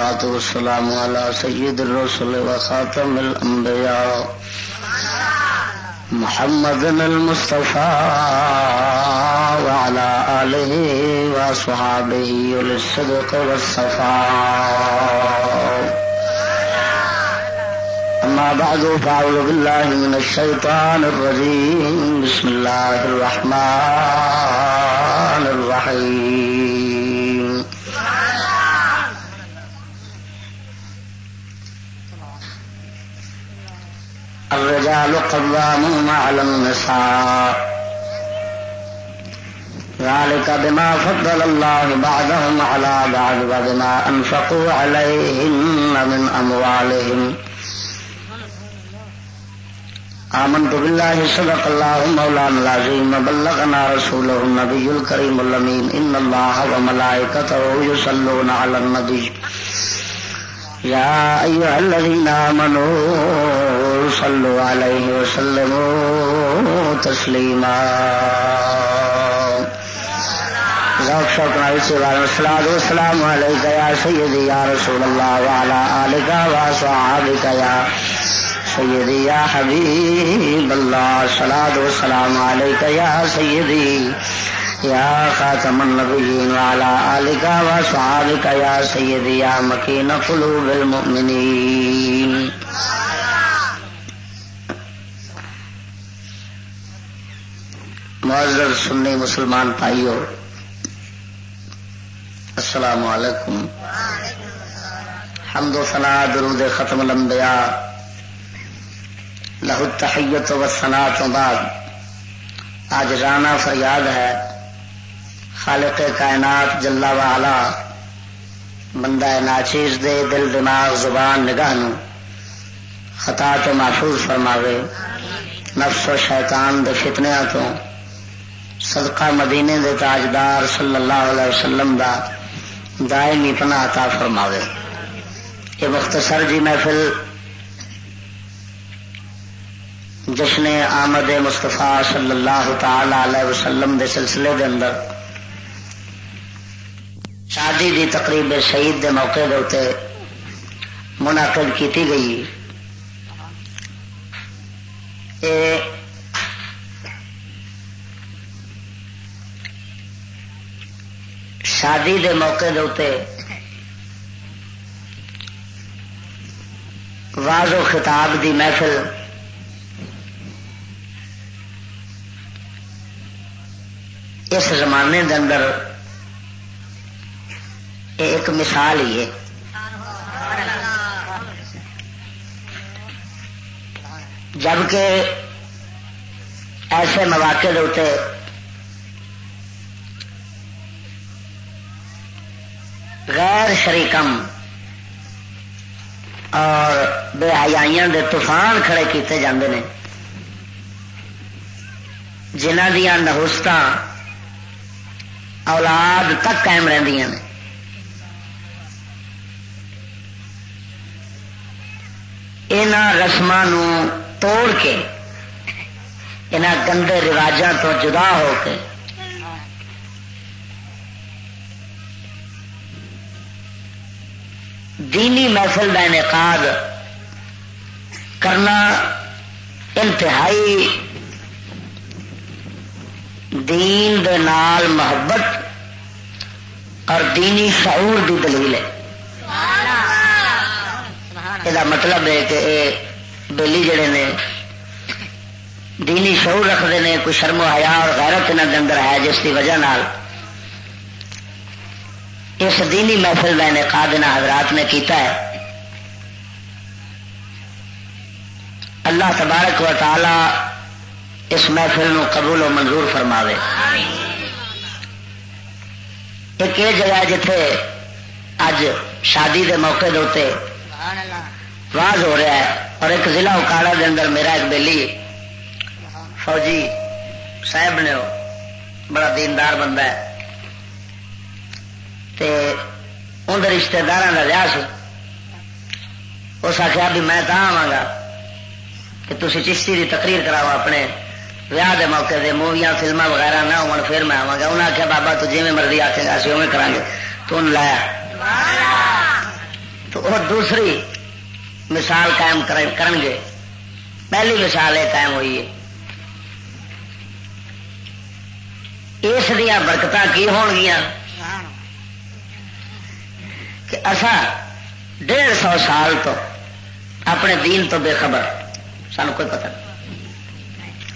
والسلام على سيد الرسل وخاتم الأنبياء محمد المصطفى وعلى آله وصحابه للصدق والصفاء. أما بعد، فأعوذ بالله من الشيطان الرجيم. بسم الله الرحمن الرحيم. الرجال قوامون على النساء. ذلك بما فضل الله بعدهم على بعض وبما أنفقوا عليهن من أموالهم. آمنت بالله، صدق الله مولانا العظيم، وبلغنا رسوله النبي الكريم اللمين إن الله وملائكته يصلون على النبي. يا أيها الذين آمنوا صلوا عليه وسلموا تسليما. ذوق شوق نبی سوال السلام والسلام علیکہ یا سیدی، یا رسول اللہ وعلا آلکہ و صحابکہ یا سیدی، یا حبیب اللہ، صلاة والسلام علیکہ یا سیدی. یا خاتم النبیین وعلا آلکا و صحابکا یا سیدی یا مکین قلوب المؤمنین معذر سنی مسلمان پائیو السلام علیکم. حمد و ثنا درود ختم الانبیاء. لہو التحیت و ثنا تو بعد، آج رانا فریاد ہے خالق کائنات جلا والا بندہ ناچیز دے دل دماغ زبان نگاہ خطا تو محفوظ فرماوے، نفس و شیطان دے فتنیا تو، صدقہ مدینے دے تاجدار صلی اللہ علیہ وسلم دا دائمی پناہ عطا فرماوے۔ یہ مختصر جی محفل جشن آمد مصطفیٰ صلی اللہ تعالی علیہ وسلم دے سلسلے دے اندر شادی دی تقریب شہید دے موقع دے منعقد کی گئی۔ اے شادی دے موقع دے واض و خطاب دی محفل اس زمانے دے اندر ایک مثال ہی ہے۔ جبکہ ایسے مواقع ہوتے غیر شریکم اور بے حیائیاں دے طوفان کھڑے کیتے جاندے ہیں جنہ دیا نہوست اولاد تک قائم رہی ہیں ان رسم توڑ کے ان گندے رواجوں تو جدا ہو کے۔ دینی محفل کا انعقاد کرنا انتہائی دین دے نال محبت اور دینی شعور دی دلیل ہے۔ یہ مطلب ہے کہ یہ بےلی جڑے نے دینی شعور رکھتے ہیں کوئی شرم و حیا اور غیرت انہوں اندر ہے جس کی وجہ نال اس دینی محفل کا انعقاد ان حضرات نے کیتا ہے اللہ تبارک و تعالی اس محفل نو قبول و منظور فرماوے ایک یہ جگہ جتھے اج شادی دے موقع دے واز ہو رہا ہے اور ایک ضلع اکاڑا دے اندر میرا ایک بیلی فوجی صاحب نے بڑا دیندار بندہ ہے۔ تے اندر رشتے دار کا لیا سی اس آخیا بھی میں تو آوا گا کہ تھی چشتی کی تقریر کراؤ اپنے ویاہ دے موقع دے، موویاں فلما وغیرہ نہ ہو پھر میں آوا گا۔ انہیں آخیا بابا تو جی مرضی آخے گا، اسی اوے کریں گے۔ تو لایا۔ تو وہ دوسری مثال قائم کرن گے پہلی مثال یہ قائم ہوئی ہے۔ اس دیا برکت کی ہون گیا کہ اصا ڈیڑھ سو سال تو اپنے دین تو بے خبر سان کوئی پتہ نہیں۔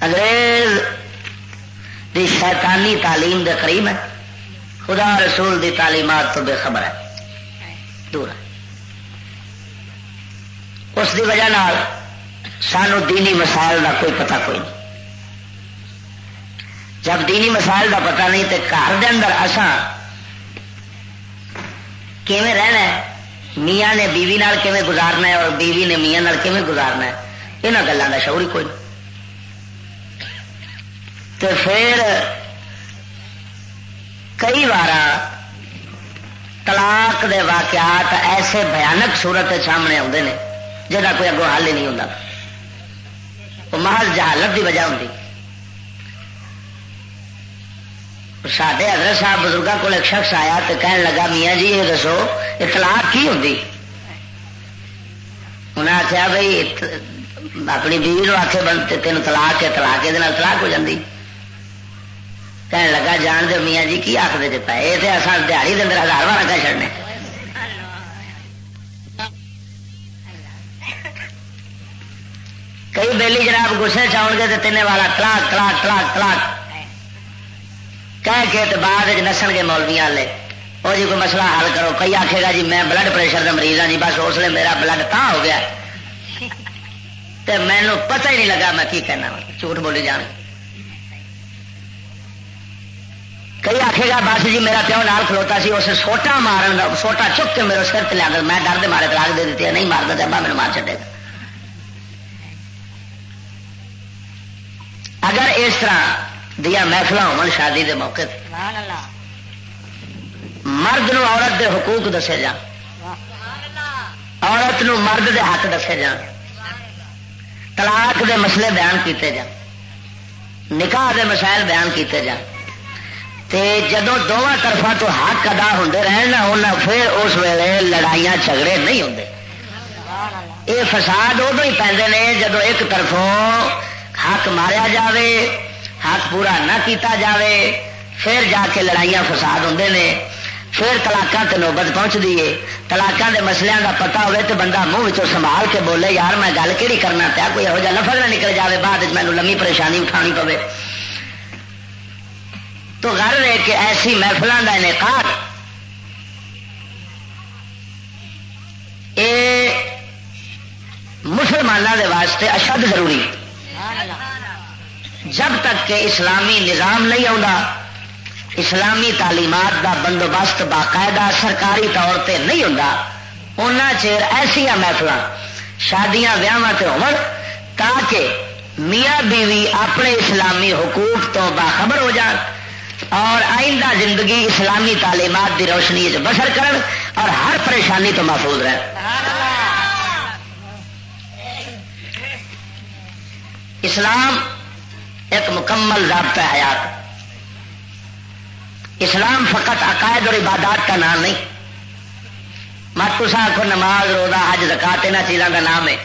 انگریز دی شیطانی تعلیم دے قریب ہے، خدا رسول دی تعلیمات تو بے خبر ہے۔ دور ہے۔ اس دی وجہ نال سانو دینی مسائل دا کوئی پتہ کوئی نہیں۔ جب دینی مسائل دا پتہ نہیں تو گھر دے اندر اسان کیویں رہنا ہے؟ میاں نے بیوی نال کیویں گزارنا ہے اور بیوی نے میاں نال کیویں گزارنا ہے؟ یہاں گلوں کا شعور ہی کوئی نہیں۔ تو پھر کئی بار طلاق دے واقعات ایسے بھیانک صورت سامنے آتے ہیں جہاں کوئی اگوں حل ہی نہیں ہوتا وہ محض جہالت کی وجہ ہوتی سڈے حضرت صاحب بزرگوں کو ایک شخص آیا تو کہنے لگا، میاں جی یہ دسو اطلاق کی ہوتی انہیں آخیا بھائی اپنی بیوی نو آخے بند تین تلاک ہے تلاک یہ تلاک ہو جاتی کہنے لگا، جان دے میاں جی کی آخر دے پائے یہ تو اصل دیہڑی دن ہزار بار کہہ چڑنے کئی بیلی جناب گسے چاؤ گے تو تین والا تلاک تلاک تلاک تلاک کہہ کے بعد نسن گے مولویا والے وہ جی کوئی مسئلہ حل کرو۔ کئی آخے گا جی میں بلڈ پریشر کا مریض ہوں جی بس اس لیے میرا بلڈ تا ہو گیا۔ تو مینو پتہ ہی نہیں لگا میں کی کہنا جھوٹ بولی جان۔ کئی آخے گا بس جی میرا پیو نال کھلوتا سی، اس سوٹا مارن سوٹا چک کے میرے سر لیا میں ڈر دے مارے تلاک دے دیتی نہیں مارتا تو میرے مار چڈے گا۔ اگر اس طرح دیا محفل ہو شادی دے موقع مرد نو عورت دے حقوق دسے جان۔ عورت نو مرد دے حق دسے جان۔ طلاق دے مسئلے بیان کیتے جان۔ نکاح دے مسائل بیان کیتے جان۔ تے جدو دونوں طرفوں تو حق ادا ہوتے رہن پھر اس ویلے لڑائیاں جھگڑے نہیں ہوتے یہ فساد ادو ہی پہ جدو ایک طرفوں حق ماریا جاوے، حق پورا نہ کیتا جاوے، پھر جا کے لڑائیاں فساد ہوں نے، پھر تلاکاں تے نوبت پہنچ دیے تلاکاں دے مسلیاں دا پتہ ہوئے تو بندہ منہ سنبھال کے بولے، یار میں گل کہڑی کرنا پیا، کوئی یہو جہ لفظ نہ نکل جاوے، بعد مینو لمبی پریشانی اٹھانی پوے۔ تو گھر ہے کہ ایسی محفلوں کا انعقاد یہ مسلمانوں کے واسطے اشد ضروری۔ جب تک کہ اسلامی نظام نہیں آتا اسلامی تعلیمات دا بندوبست باقاعدہ سرکاری طور پہ نہیں ہوتا ان چیر ایسا محفل شادیاں ویاہ تاکہ میاں بیوی اپنے اسلامی حقوق تو باخبر ہو جان اور آئندہ زندگی اسلامی تعلیمات دی روشنی بسر کرن اور ہر پریشانی تو محفوظ رہ اسلام ایک مکمل ضابطہ حیات۔ اسلام فقط عقائد اور عبادات کا نام نہیں۔ مت تصا آخو نماز، روزہ، حج زکات ان چیزوں کا نام ہے۔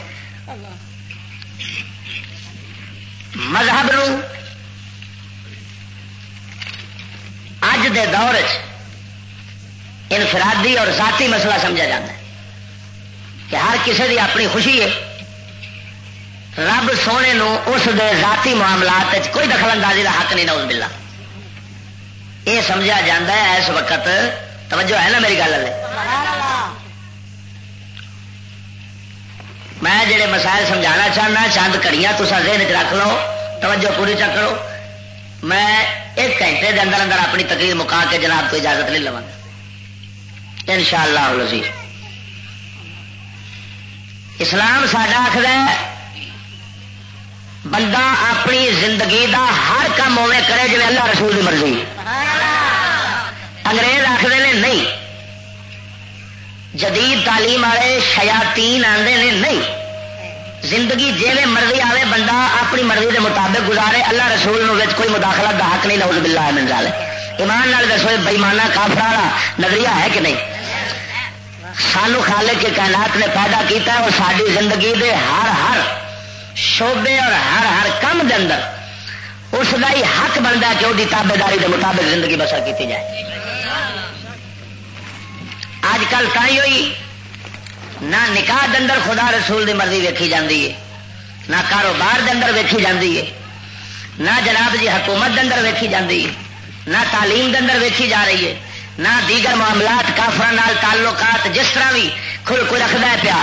مذہب نو اج دے دور انفرادی اور ذاتی مسئلہ سمجھا جاتا ہے کہ ہر کسی کی اپنی خوشی ہے۔ رب سونے نو اس دے ذاتی معاملات کوئی دخل اندازی کا حق نہیں نوز بلا یہ سمجھا جا ہے اس وقت، توجہ ہے نا میری گل میں جڑے مسائل سمجھانا چاہنا چند کڑیاں تصا ذہن چ رکھ لو، توجہ پوری چک لو۔ میں ایک گھنٹے دے اندر اندر اپنی تقریر مکا کے جناب کو اجازت نہیں لوا ان شاء اللہ اسلام ساڈا آخر بندہ اپنی زندگی دا ہر کام اوے کرے جی اللہ رسول کی مرضی۔ انگریز آخر نے نہیں۔ جدید تعلیم والے شیاتین آتے نے نہیں۔ زندگی جی مرضی آئے بندہ اپنی مرضی کے مطابق گزارے اللہ رسول کوئی مداخلت دا حق نہیں نوز بلا من جائے ایمان نال دسو بےمانہ کافر نظریہ ہے کہ نہیں؟ سانو خالق کے کائنات نے پیدا کیتا ہے اور ساری زندگی دے ہر ہر شعبے اور ہر ہر کم دے اندر اس کا ہی حق بنتا کہ وہ تابے داری کے مطابق زندگی بسر کی جائے۔ اج کل تھی ہوئی، نہ نکاح دندر خدا رسول دی مرضی ویکھی جاتی ہے، نہ کاروبار دندر ویکھی جاتی ہے، نہ جناب جی حکومت دندر ویکھی جاتی ہے، نہ تعلیم دندر ویکھی جا رہی ہے، نہ دیگر معاملات کافر تعلقات جس طرح بھی کھل کو رکھتا ہے پیا۔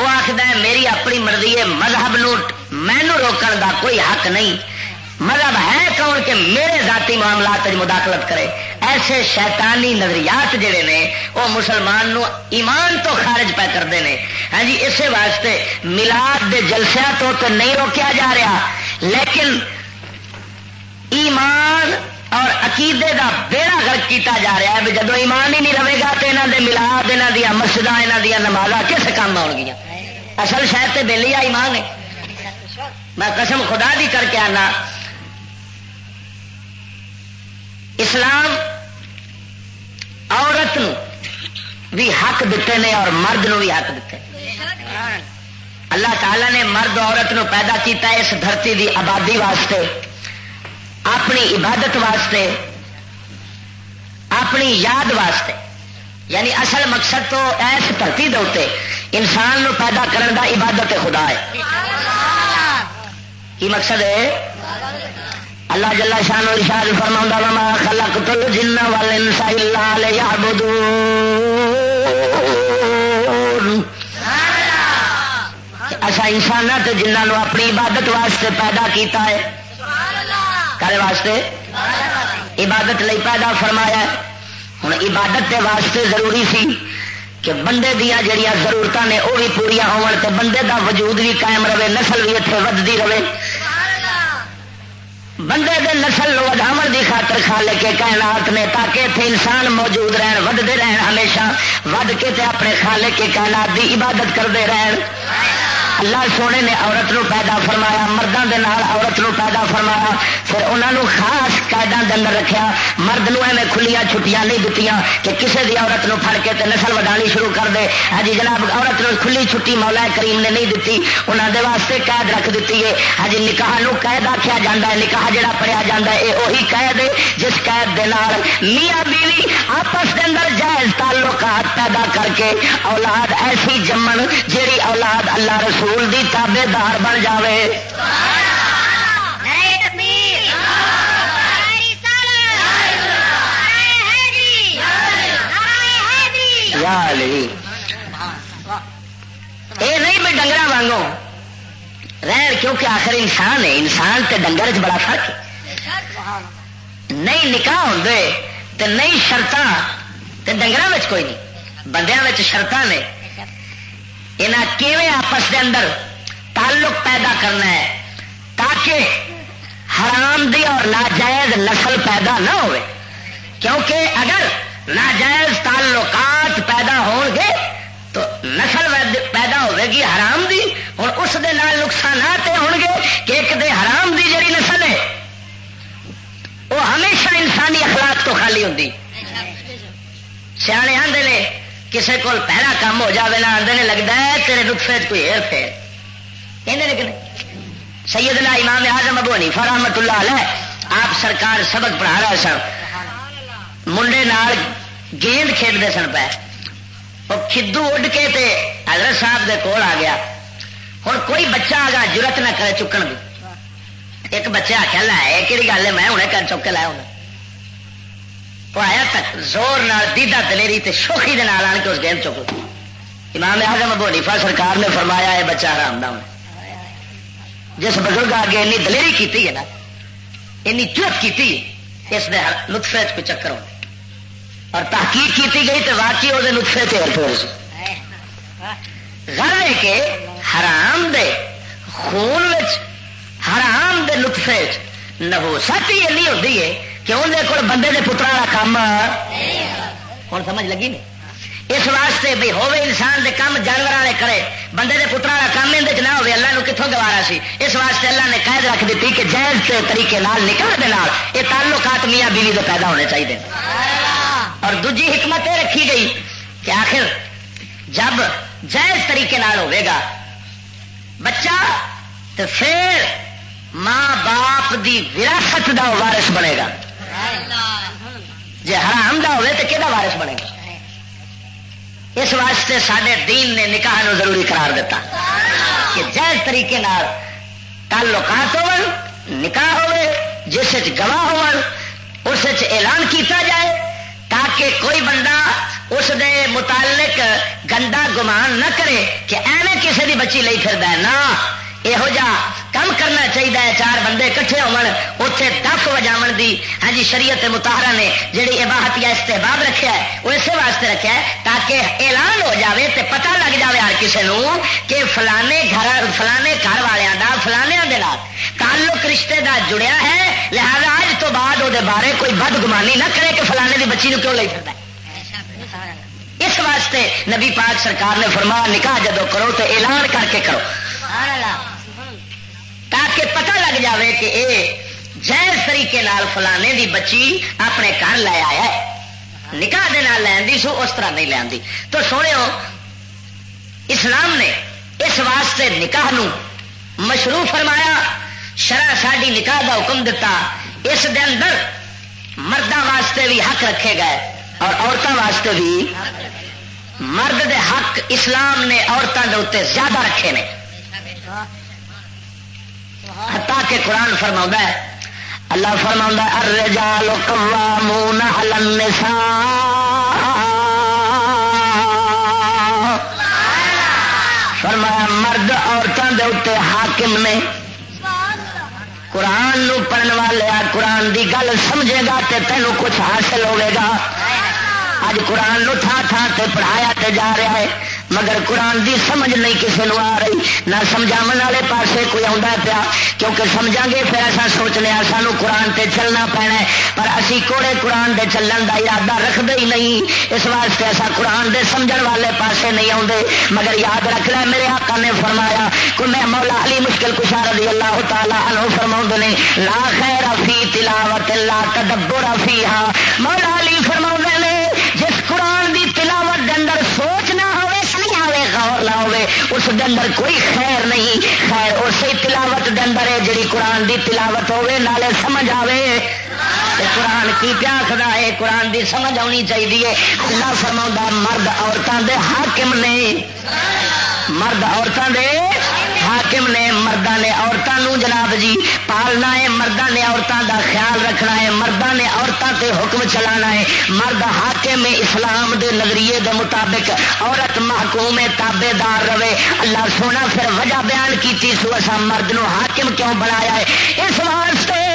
وہ آخر ہے، میری اپنی مرضی ہے، مذہب مینو روکن دا کوئی حق نہیں. مذہب ہے کون کہ میرے ذاتی معاملات مداخلت کرے؟ ایسے شیطانی نظریات جڑے نے، وہ مسلمان نو ایمان تو خارج پہ کرتے ہیں ہاں جی اسی واسطے ملاد دے جلسیا تو تو نہیں روکیا جا رہا، لیکن ایمان اور عقیدے دا بیڑا گرک کیتا جا رہا ہے جب ایمان ہی نہیں رہے گا تو یہاں کے ملاد یہاں دیا مسجد یہاں دیا نماز کس کام آن گیا اصل شاید تو بہلی ایمان ہے۔ میں قسم خدا دی کر کے آنا۔ اسلام عورت نو بھی حق دیتے ہیں اور مرد نو بھی حق دیتے اللہ تعالی نے مرد عورت نو پیدا کیتا ہے اس دھرتی دی آبادی واسطے، اپنی عبادت واسطے، اپنی یاد واسطے۔ یعنی اصل مقصد تو ایس دھرتی دے انسان نو پیدا کرنے کا عبادت خدا ہے۔ کی مقصد ہے؟ اللہ جل شان و ارشاد فرما وما خلقت الجن والانس الا ليعبدون۔ اچھا انسان تے جنہوں اپنی عبادت واسطے پیدا کیتا ہے۔ کرے واسطے؟ عبادت لئی پیدا فرمایا ہوں عبادت کے واسطے ضروری سی کہ بندے دیا جڑیاں ضرورت نے وہ بھی پوریا ہو بندے دا وجود بھی قائم رہے، نسل بھی اتنے ودتی رہے۔ بندے دے نسل وداو دی خاطر کھا لے کے کائنات نے، تاکہ اتنے انسان موجود رہن ودتے رہن، ہمیشہ ود کے تے اپنے کھا لے کے کائنات دی عبادت کرتے رہن۔ اللہ سونے نے عورت نو پیدا فرمایا مردوں کے نال عورت نو پیدا فرمایا، پھر انہوں نے خاص قائدہ اندر رکھا مرد نو ایویں کھلیاں، چھٹیاں نہیں دیتی کہ کسی دی عورت نو پھڑ کے تے نسل وڈانی شروع کر دے۔ ہاں جی جناب، عورت نو کھلی چھٹی مولا کریم نے نہیں دیتی انہوں دے واسطے قید رکھ دیتی ہے۔ ہاں جی نکاح نو قید آخیا جا ہے، نکاح جڑا پڑھیا جا ہے یہ وہی قید ہے جس قید دے نال میاں بیوی آپس کے اندر جائز تعلقات پیدا کر کے اولاد ایسی جمن جیڑی اولاد اللہ رسول رسول دی تابے دار بن جائے یہ نہیں میں ڈنگر وانگو رہ کیونکہ آخر انسان ہے انسان تے ڈنگر چ بڑا فرق ہے۔ نہیں نکاح ہوں تو نہیں شرط ڈنگر کوئی نہیں۔ بندیا شرط نے۔ یہاں کیویں آپس کے اندر تعلق پیدا کرنا ہے تاکہ حرام دی اور ناجائز نسل پیدا نہ ہو کیونکہ اگر ناجائز تعلقات پیدا ہو گے تو نسل پیدا ہوے گی حرام دی ہوں اس دے نال نقصانات ہو گے کہ ایک دے حرام دی جڑی نسل ہے، وہ ہمیشہ انسانی اخلاق تو خالی ہوتی سیانے آدھے کسی کو پہلا کام ہو جائے نا آدھے لگتا ہے تیرے نقصے کوئی ہیر پھیر۔ کہ سیدنا امام اعظم ابو حنیفہ رحمت اللہ علیہ آپ سرکار سبق پڑھا رہے سن۔ منڈے نال گیند کھیلتے سن پہ وہ کھدو اڈ کے تے حضرت صاحب دے کول آ گیا۔ ہوں کوئی بچہ آ گیا جرت نہ کرے چکن کی ایک بچہ آخیا لائے کہڑی گل ہے، میں ہوں کر چک کے لایا ہوں۔ وہ آیا تک زور نال دیدا دلیری تے شوخی دے نال آن کے اس گیند چک امام اعظم ابو حنیفہ سرکار نے فرمایا ہے بچہ آرام دہ جس بزرگ آگے اینی دلیری کیتی ہے نا اینی چوت کیتی ہے، اس نے لطفے کوئی چکر ہونے اور تحقیق کیتی گئی تو واقعی وہ لطفے سے ایئرپورٹ غر ہے کہ حرام دے خون وچ، حرام دے لطفے نبوست ہی اینی ہوتی ہے۔ کہ اندر کول بندے دے پترا کام ہوں سمجھ لگی نہیں؟ اس واسطے بھی ہوے انسان دے کام جانور والے کرے۔ بندے دے پترا کا کام اندر نہ ہوے اللہ نو کتوں گوارا سی؟ اس واسطے اللہ نے قید رکھ دیتی کہ جائز طریقے نال نکاح دے نال۔ یہ تعلقات میاں بیوی دے پیدا ہونے چاہیے اور دوجی حکمت یہ رکھی گئی کہ آخر جب جائز طریقے ہوئے گا، بچہ تو پھر ماں باپ دی وراثت دا وارث بنے گا۔ جی حرام دا ہوئے تو کہ وارث بنے گا؟ اس واسطے سڈے دین نے نکاح نو ضروری قرار دیتا کہ جائز طریقے نال تعلقات ہو نکاح ہوئے، جس گواہ ہو اس اعلان کیتا جائے تاکہ کوئی بندہ اس دے متعلق گندا گمان نہ کرے کہ ایویں کسی کی بچی لئی پھر نہ یہو جا کم کرنا چاہیے چار بندے کٹھے ہوتے دف وجاو دی ہاں جی شریعت متحرا نے جہی عباہت یا استحباب رکھا ہے وہ اسی واسطے رکھا ہے تاکہ اعلان ہو جاوے تے پتہ لگ جاوے ہر کسی کہ فلانے گھر فلانے گھر والوں کا فلانے تعلق رشتے دا جڑیا ہے لہذا اج تو بعد وہ بارے کوئی بد گمانی نہ کرے کہ فلانے کی بچی کیوں لے سکتا اس واسطے نبی پاک سرکار نے فرما نکاح جدو کرو تو اعلان کر کے کرو تاکہ پتہ لگ جاوے کہ اے جائز طریقے نال فلانے دی بچی اپنے گھر لے آیا ہے۔ نکاح دے نال لین سو اس طرح نہیں لین دی تو سونے اسلام نے اس واسطے نکاح نو مشروع فرمایا۔ شرح ساڈی نکاح دا حکم دتا۔ اس دے اندر مردوں واسطے بھی حق رکھے گئے اور عورتوں واسطے بھی۔ مرد دے حق اسلام نے عورتوں کے اتنے زیادہ رکھے نے۔ ہتا کہ قرآن فرما ہے، اللہ فرما الرجال قوامون علی النساء۔ فرمایا، مرد عورتوں کے اتنے حاکم نے قرآن نو پڑھن والے قرآن دی گل سمجھے گا تے تینوں کچھ حاصل ہوے گا۔ اج قرآن نو تھا تھا تے پڑھایا تے جا رہا ہے۔ مگر قرآن دی سمجھ نہیں کسی نو آ رہی۔ نہ سمجھا والے پاسے کوئی آتا پیا۔ کیونکہ سمجھا گے پھر ایسا سوچنے سانو قرآن تے چلنا پینا ہے۔ پر اسی کوڑے قرآن دے چلن دا ارادہ رکھتے ہی نہیں۔ اس واسطے ایسا قرآن دے سمجھ والے پاسے نہیں آتے مگر یاد رکھ میرے آقا نے فرمایا کو میں مولا علی مشکل کشا رضی اللہ تعالیٰ عنہ فرما نے، لا خیر فی تلاوت لا تدبر فیہا۔ مولا علی فرما نے، جس قرآن دی تلاوت دے اندر سوچ اس دے اندر کوئی خیر نہیں۔ خیر اسی تلاوت دے اندر ہے، جڑی قرآن دی تلاوت ہوے نالے سمجھ آوے۔ قرآن کی پیا خدا ہے، قرآن دی سمجھ آنی چاہیے اللہ فرما مرد عورتوں دے حاکم نے۔ مرد عورتوں دے حاکم نے مردہ نے عورتوں جناب جی پالنا ہے، مردہ نے عورتوں دا خیال رکھنا ہے، مردہ نے عورتوں تے حکم چلانا ہے۔ مرد حاکم اسلام دے نظریے دے مطابق عورت محکوم تابے دار رہے۔ اللہ سونا پھر وجہ بیان کی سو اصا مرد نو حاکم کیوں بنایا ہے؟ اس واسطے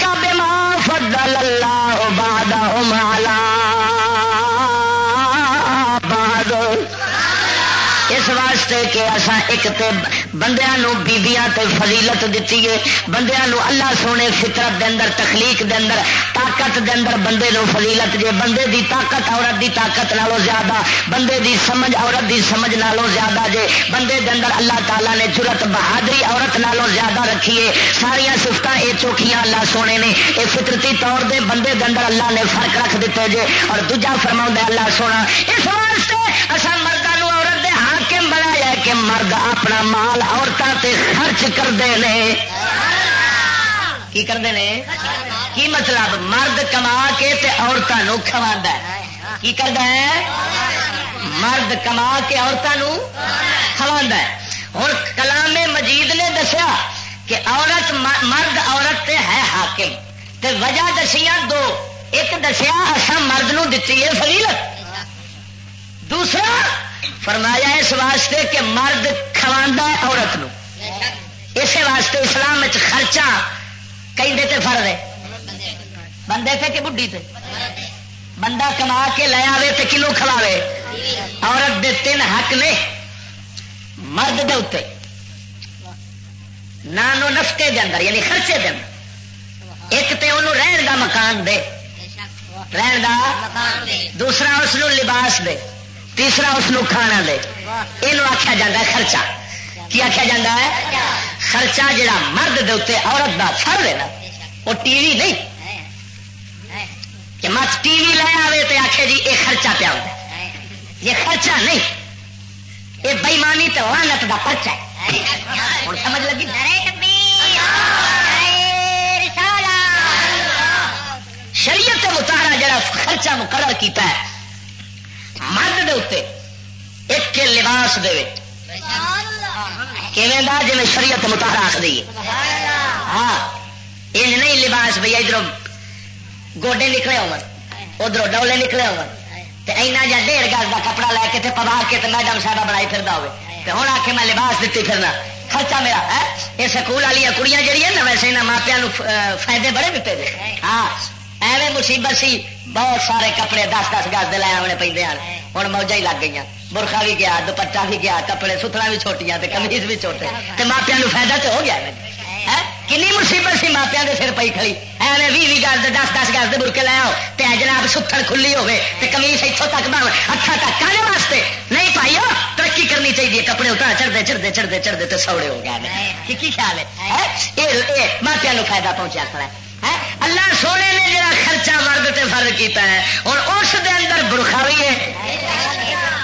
کا بیمار فضل اللہ باد اس واسطے کہ اصا ایک تے بندیاں نو بیبیاں تے فضیلت دیتی ہے۔ بندیاں نو اللہ سونے فطرت دے اندر، تخلیق دے اندر، طاقت دے اندر بندے نو فضیلت جے بندے دی طاقت عورت دی طاقت نالوں زیادہ، بندے دی سمجھ عورت دی سمجھ نالوں زیادہ جے۔ بندے دے اندر اللہ تعالیٰ نے جرت بہادری عورت نالوں زیادہ رکھی ہے۔ ساریا سفت اے چوکھیاں اللہ سونے نے۔ اے فطرتی طور دے بندے دے اندر اللہ نے فرق رکھ دیتے جے۔ اور دوجا فرما اللہ سونا، اس واسطے اصل مردہ کہ مرد اپنا مال عورتوں سے خرچ کرتے ہیں کی کرتے ہیں کی مطلب مرد کما کے عورتوں کما کی کرتا ہے؟ مرد کما کے عورتوں کما ہوں کلام مجید نے دسیا کہ عورت مرد عورت ہے حاکم۔ تے وجہ دسیاں دو۔ ایک دسیا اصا مرد نو ہے فضیلت۔ دوسرا فرمایا اس واسطے کہ مرد کھوا عورت نو۔ اسی واسطے اسلام خرچہ کئی تے فرد ہے۔ بندے تے کہ بڈی تے؟ بندہ کما کے لے آئے تو کلو کھلاوے۔ عورت دے تین حق نے مرد دے اتنے نانو نفتے دے اندر یعنی خرچے دے اندر۔ ایک تے انہوں رہن دا مکان دے۔ رہن دا دوسرا اس لباس دے۔ تیسرا اس کھانا دے۔ یہ آخیا جا خرچہ۔ کی آخیا جا خرچہ جڑا مرد دے اتنے عورت کا فر ہے نا، وہ ٹی وی نہیں۔ کہ مت ٹی وی لے آئے تو آخے جی یہ خرچہ پیا یہ خرچہ نہیں۔ بےمانی تو لانت کا پرچا ہے۔ سمجھ لگی؟ شریعت متارا جڑا خرچہ مقرر کیتا ہے مرد دے اتنے ایک لباس دے جی شریعت متارا آخ دیے ہاں یہ نہیں لباس بھائی ادھر گوڈے نکلے ہو ادھر ڈولے نکلے ہو اینا جا ڈیڑھ گز کا کپڑا لے کے پوا کے میڈم صاحب بنائی پھر ہوئے۔ ہوں آ کے میں لباس دیتی پھرنا۔ خرچہ میرا ہاں، ہے یہ سکول والی کڑیاں جہیا نا، ویسے یہاں ماپیا فائدے بڑے دیتے ہیں ہاں ایویں مصیبت سی، بہت سارے کپڑے دس دس گز لے آنے پہ ہوں موجہ ہی لگ گئی برخا بھی گیا دوپٹا بھی گیا، کپڑے سترا بھی چھوٹیاں کمیز بھی چھوٹے۔ تو ماپیا فائدہ تو ہو گیا کنی مصیبت سی ماپیا کے سر پی کھڑی۔ ایویں بھی بھی گز دس دس گز برکے لے آؤ۔ تو جناب ستر کھلی ہوے تو کمیز اتوں تک بن ہاتھا تک۔ کھانے واسطے؟ نہیں پائی ہو ہاں، ترقی کرنی چاہیے۔ کپڑے اتنا چڑھتے چڑھتے چڑھتے چڑھتے تو سوڑے ہو گئے کی خیال ہے؟ ماپیا فائدہ پہنچا کھڑا ہے۔ اللہ سونے نے جڑا خرچہ مرد تے فرق کیتا ہے اور اس دے اندر برخا بھی ہے،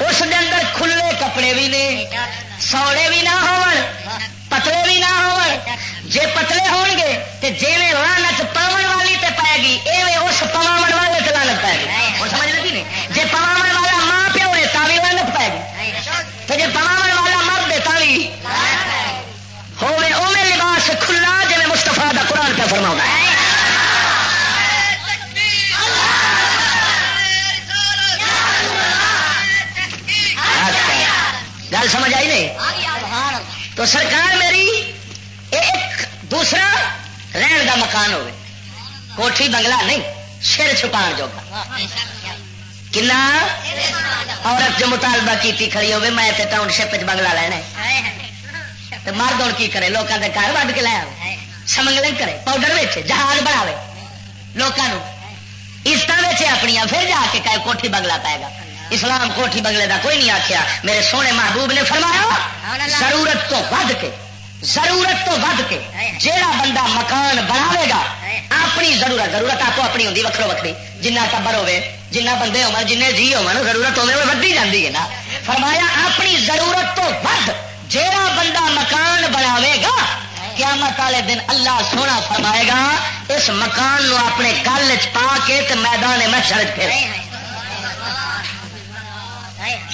اس دے اندر کھلے کپڑے بھی نے، سوڑے بھی نہ ہو پتلے بھی نہ ہو جے پتلے ہون گے تو جی لانت پاون والی تے پائے گی، ایویں اس پواو والے تے لانت پائے گی۔ اور سمجھ لگی نہیں؟ جے پواو والا ماں پیو ہے تا بھی لانت پائے گی۔ تو جے پواو والا مرد ہے تا بھی ہوے اوے لباس کھلا جی مستفا کا قرآن پہ فرما ہے۔ گل سمجھ آئی نہیں؟ تو سرکار میری ایک دوسرا رہن کا مکان ہوگی کوٹھی بنگلہ نہیں، سر چھپا جو کنا عورت جو مطالبہ کی کھڑی ہوگی میں ٹاؤن شپ بنگلہ لینا تو مرد ہوں کی کرے؟ لوگوں کے گھر وڈ کے لیا سمگلنگ کرے، پاؤڈر ویچے، جہاز بناوے۔ لوگوں عزت ویچے اپنی پھر جا کے کوٹھی بنگلہ پائے گا۔ اسلام کوٹھی بنگلے دا کوئی نہیں آخیا میرے سونے محبوب نے فرمایا، ضرورت تو ود کے، ضرورت تو ود کے، جیڑا بندہ مکان بناوے گا، اپنی ضرورت ضرورت آپ اپنی ہوتی وکرو وکری جنہ ٹبر ہوے جنہ بندے ہو جن جی ہو ضرورت ہوے وہ ودی جاتی ہے نا۔ فرمایا، اپنی ضرورت تو ود، جیڑا بندہ مکان بناوے گا، قیامت والے دن اللہ سونا فرمائے گا، اس مکان نو اپنے گل چ پا کے میدان محشر پھر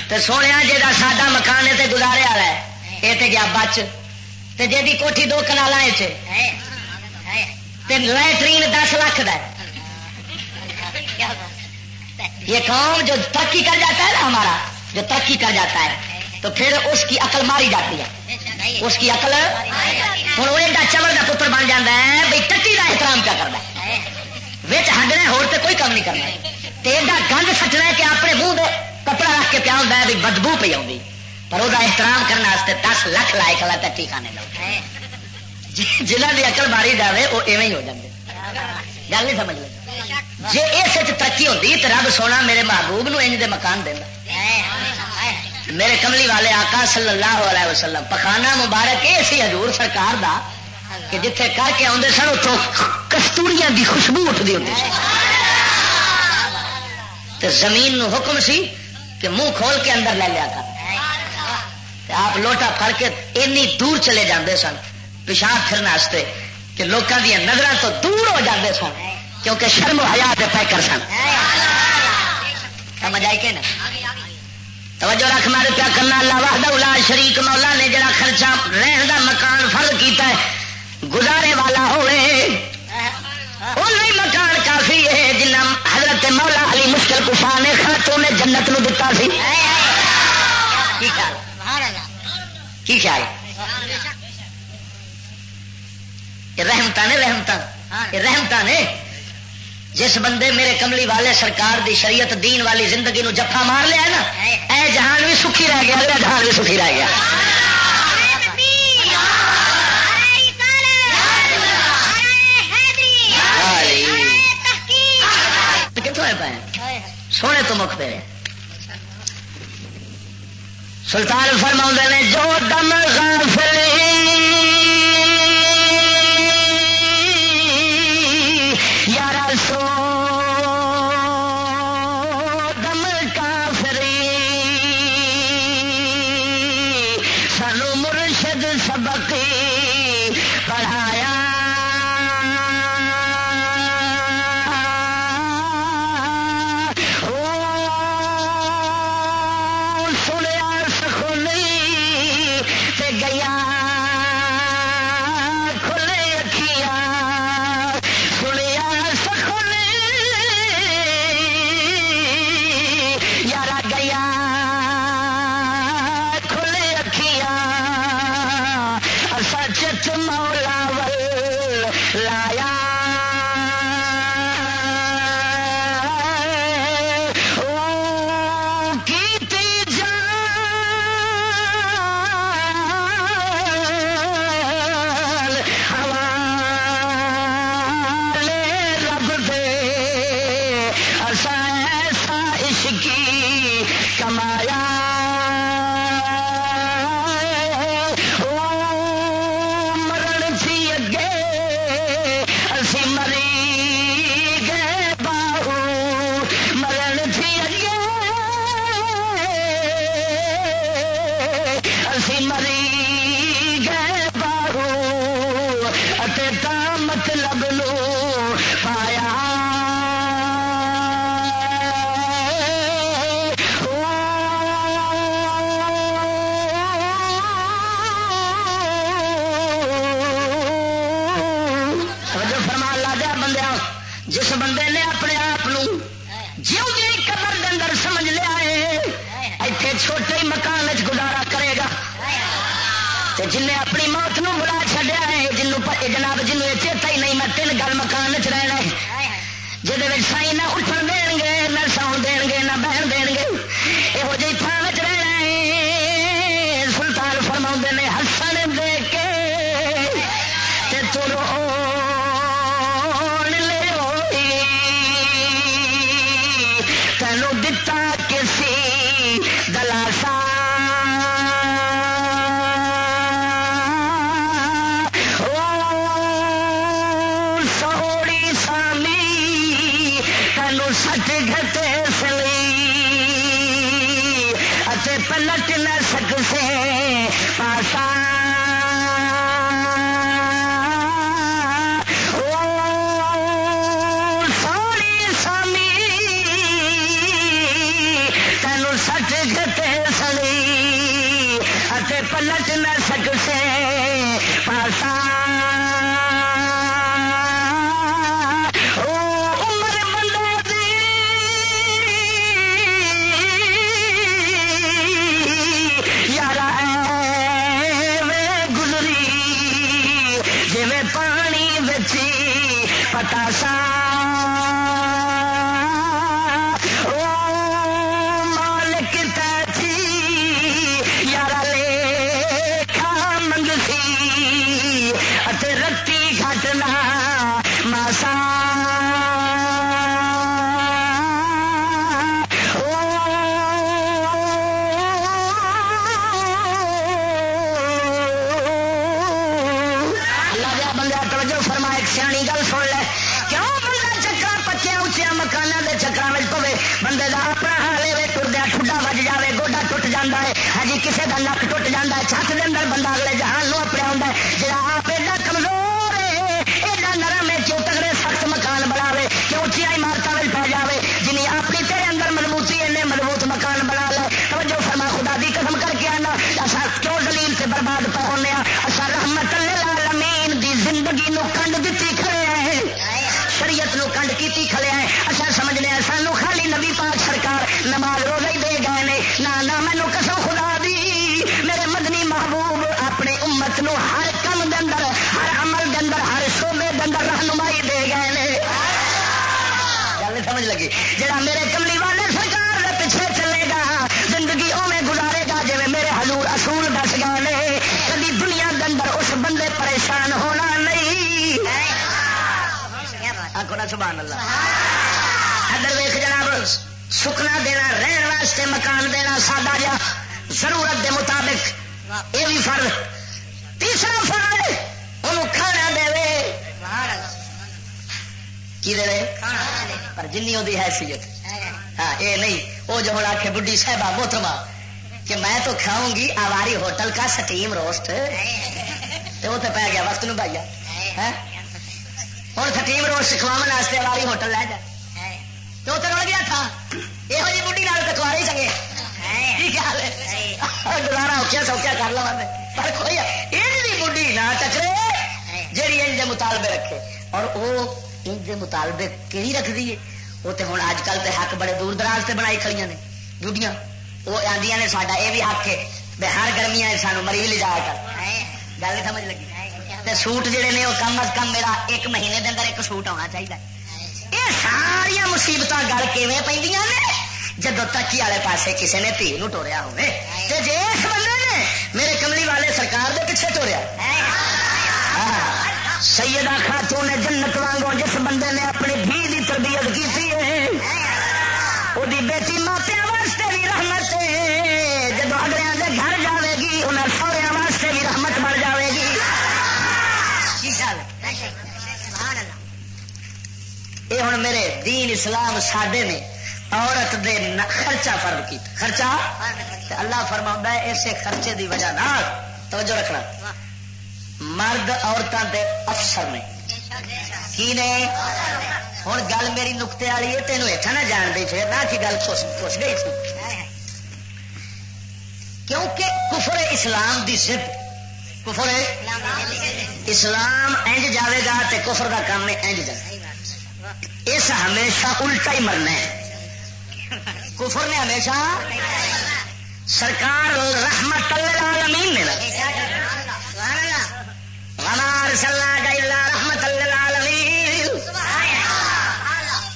تو سونے جا سا مکان ہے گزارے والا ہے۔ یہ تو گیا بچ۔ تو جی کوٹھی دو کنال لٹرین دس لاکھ کا یہ قوم جو ترقی کر جاتا ہے نا ہمارا، جو ترقی کر جاتا ہے، تو پھر اس کی عقل ماری جاتی ہے۔ اس کی عقل ہوں وہ ایڈا چمڑ کا پتر بن جاتا ہے بھائی ٹکی کا احترام کیا کرتا ہے۔ ہڈنا ہو کوئی کام نہیں کرنا۔ ایڈا گند سچنا ہے کہ اپنے منہ کپڑا رکھ کے پیا ہوتا ہے بدبو پہ آؤں پر وہ احترام کرنے دس لاکھ لائے کلا ٹی کھانے جنہ کی اکل ماری جائے وہ ایویں ہی ہو جاتے گل نہیں سمجھ لگی۔ جی اس ترقی ہوتی تو رب سونا میرے محبوب نو انج دے مکان دینا میرے کملی والے آقا صلی اللہ علیہ وسلم پخانا مبارک یہ سی حضور سرکار دا کہ جتھے کر کے آدھے سن اتوں کستوریاں دی خوشبو اٹھتی ہوتی زمین نو حکم سی کہ منہ کھول کے اندر لے لیا کر۔ آپ لوٹا پھڑ کے اینی دور چلے جاندے سن۔ پیشاب پھرنے کہ لوگوں دیا نظر تو دور ہو جاندے سن۔ کیونکہ شرم و حیا پہ پیکر سن۔ سمجھ آئی کہ نا توجہ رکھ مارے پیا کرنا۔ اللہ وحدہ الا شریک مولا نے جڑا خرچہ رہن دا مکان فرض کیتا ہے، گزارے والا ہوئے نہیں مکان کافی ہے جنہ حضرت مولا علی مشکل کشا نے خاتون نے جنت نو دتا سی۔ کی خیال؟ رحمت نے رحمت رحمت نے جس بندے میرے کملی والے سرکار دی شریعت دین والی زندگی نو جفا مار لیا نا، اے جہان بھی سکھی رہ گیا جہان بھی سکھی رہ گیا۔ سونے تو مکتے ہیں۔ سلطان فرما نے جو دم غافل جن اپنی موت نو بلا چڈیا ہے جنوں جناب جنوں یہ چیتا ہی نہیں، میں تین گل مکان چاہنا ہے۔ جہد سائی نہ اٹھن دین گے نہ ساؤن دین گے نہ بہن دے یہ یہو جی تھان چ نماز روزہ دے گئے نے۔ نہ نہ مینو قسم خدا دی۔ میرے مدنی محبوب اپنے امت نو ہر کم دے ہر عمل دے ہر شعبے دے رہنمائی دے گئے نے۔ گل سمجھ لگی؟ جڑا میرے کملی والے سرکار دے پیچھے چلے گا، زندگی اوے گزارے گا جی میرے حضور اصول دس گئے نے۔ کبھی دنیا دے اس بندے پریشان ہونا نہیں۔ آخو نا سبحان اللہ۔ ادھر ویخ جناب۔ سکنا دینا، رہن واسطے مکان دینا سادہ جا ضرورت دے مطابق۔ یہ بھی فرض۔ تیسرا فرض، انہوں کھانا دے۔ دے پر جنی وہ حیثیت۔ ہاں یہ نہیں۔ وہ جو ہوں آ کے بڈھی صاحبہ محترما کہ میں تو کھاؤں گی آواری ہوٹل کا سٹیم روسٹ۔ تو وہ تو پی گیا، وقت نو بھائی ہاں؟ ہوں سٹیم روسٹ کھواؤ واسطے آواری ہوٹل لے جائے تو رڑ گیا تھا یہ جی بڑھی نال کٹوارے ہی چنگے گزارا اوکھیا سوکھیا کر لوا پر کوئی یہ بڑھی نہ ٹکرے جیڑی انج مطالبے رکھے اور وہ انج مطالبے کہی رکھ دیے وہ تو ہوں اج کل تو حق بڑے دور دراز سے بنائی کھڑی نے بڑھیاں وہ آدی نے ساڈا یہ بھی حق ہے بے ہر گرمیا سانو مری لے جا کر گل سمجھ لگی سوٹ جہے نے وہ کم از کم میرا ایک مہینے کے اندر ایک سوٹ آنا چاہیے یہ ساریا مصیبت گل کیون پہ جب تکی والے پاسے کسی نے تھی ٹوریا ہوئے جی اس بندے نے میرے کملی والے سرکار دے پیچھے ٹوریا سیدہ خاتون نے جنت وانگو جس بندے نے اپنی دھی کی تربیت کی وہ بیٹی ماپیا یہ ہوں میرے دین اسلام سڈے نے عورت دے خرچہ فرض کی خرچہ؟ اللہ فرما ہے اسے خرچے دی وجہ نال توجہ رکھنا۔ مرد عورتوں دے افسر نے۔ کی نے؟ ہوں گل میری نقطے والی ہے تینوں اتنا نہ جان دے پھر نہ گل پوچھ گئی سی کیونکہ کفر اسلام دی ضد کفر اسلام انج جاوے گا تے کفر دا کام نے انج جائے اس ہمیشہ الٹا ہی مرنا ہے۔ کفر نے ہمیشہ سرکار رحمت العالمین نے رحمت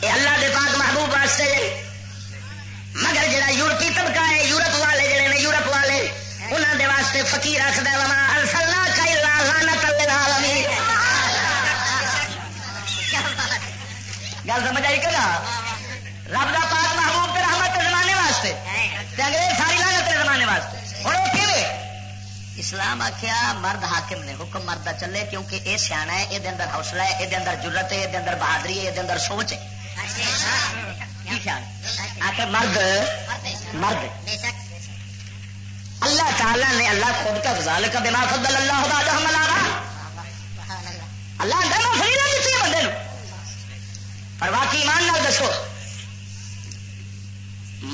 اللہ دے پاک محبوب واسطے۔ مگر جڑا یورپی طبقہ ہے، یورپ والے جڑے نے یورپ والے انہوں دے واسطے فقیر رکھد گل سمجھ آئی کہ رب کا پاک محبوب رحمت زمانے واسطے۔ انگریز ساری لاگت زمانے واسطے۔ ہوں وہ کہ اسلام آخیا مرد حاکم نے، حکم مرد چلے کیونکہ یہ سیاح ہے یہ اندر حوصلہ ہے یہ اندر ضرورت ہے یہ اندر بہادری ہے یہ اندر سوچ ہے۔ آخر مرد مرد۔ اللہ تعالیٰ نے اللہ خود کا فضال کا دماغ فضل اللہ ہوگا اللہ فری نہ دیتی ہے بندے پر واقعی ایمان نال دسو،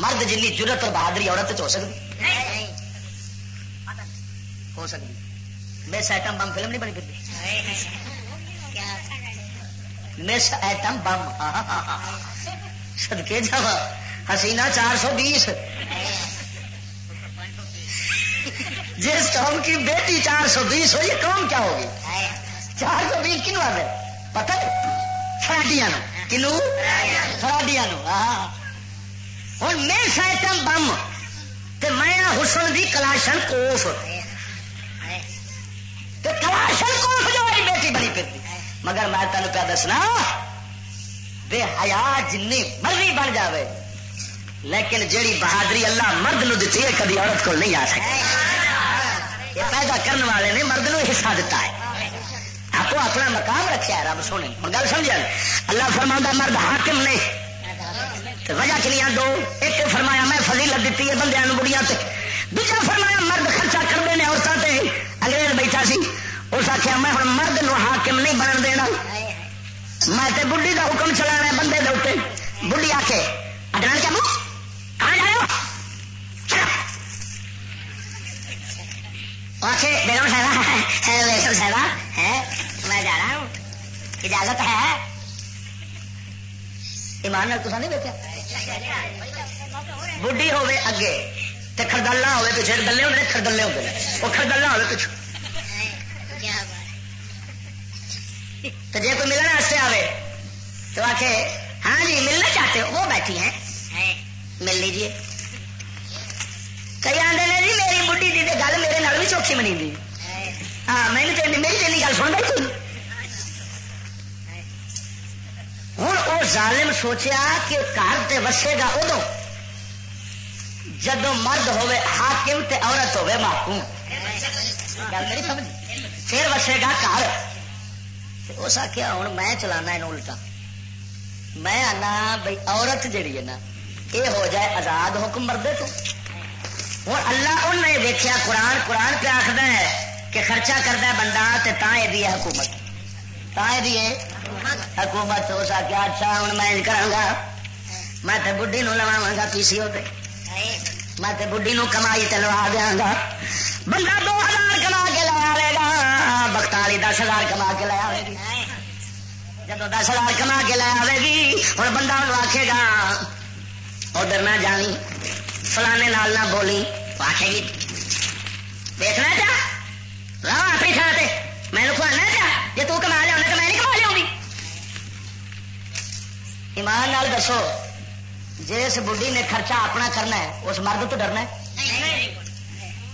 مرد جن ضرورت اور بہادری عورت ہو سکتی ہو سکتی مس ایٹم بم فلم نہیں بنی پھر مس ایٹم بم۔ سدکے جا حسینہ چار سو بیس۔ جس قوم کی بیٹی چار سو بیس ہو یہ قوم کیا ہوگی؟ چار سو بیس کنو آ پتہ فراڈیاں کنو فراڈیاں ہاں ہوں میں سائٹم بم میں حسن دی کلاشن کوف کلاشن کوف جو میری بیٹی بنی پھر مگر میں تین پیا دسنا بے حیا جن مرضی بن جاوے لیکن جیڑی بہادری اللہ مرد نو دیتی ہے کبھی عورت کو نہیں آ سکتی یہ پیدا کرنے والے نے مرد نو حصہ دیتا ہے آپ اپنا مقام رکھا ہے، رب سونے ہوں گل سمجھا جی؟ اللہ فرما مرد حاکم نے۔ وجہ کنیا دو۔ ایک فرمایا، میں فضیلت دیتی ہے بندے بڑھیا سے دوسرا فرمایا، مرد خرچہ کرتے ہیں عورتوں سے انگریز بیٹھا سی۔ اس آخیا میں ہوں مرد نو حاکم نہیں بن دینا۔ میں تے بڑھی کا حکم چلا بندے دے اتنے بڑھی آ کے اڈنا کیا منہ کہاں جا جاؤ بیگم صاحبہ بیگم صاحبہ ہے میں جا رہا ہوں اجازت ہے؟ ایمان تو نہیں بیٹھا بڑھی ہوے اگے تے خردلا ہوے پیچھے گلے ہوتے خردلے ہوتے ہیں وہ خردلا ہوے پیچھے۔ تو جی کوئی ملنے واسطے آئے تو آ ہاں جی ملنا چاہتے ہو؟ وہ بیٹھی ہیں۔ مل لیجیے کئی آدھے نے جی میری بڑھی دی گل میرے نال بھی چوکھی منی ہاں میں میری میری گل سن رہی تھی ہوں وہ ظالم سوچیا کہ گھر تے وسے گا ادو جدو مرد ہوے حاکم تے عورت ہوے محکوم گل میری سمجھ پھر وسے گا گھر اس آخیا ہوں میں چلانا یہ الٹا میں آنا بھائی عورت جیڑی ہے نا یہ ہو جائے آزاد حکم مردے تو ہوں اللہ ان دیکھا قرآن قرآن پہ آخر ہے کہ خرچہ کرتا ہے بندہ تو تا یہ حکومت حکومت ہو سکیا اچھا ہوں میں کرا میں تو بڑھی لوا گا پی سی او میں تو بڑھی کمائی تلوا دیا گا بندہ دو ہزار کما کے لیا لے گا بختالی دس ہزار کما کے لیا لے گی جب دس ہزار کما کے لیا آئے گی ہوں بندہ آخے گا ادھر نہ جانی فلانے نال نہ بولی آخے گی دیکھنا چاہ رہا اپنی تھان میں نے کھوانا چاہ جی تو کما لیا تو میں نہیں کما لیا ایمان نال دسو، جس بڑھی نے خرچہ اپنا کرنا ہے، اس مرد تو ڈرنا ہے؟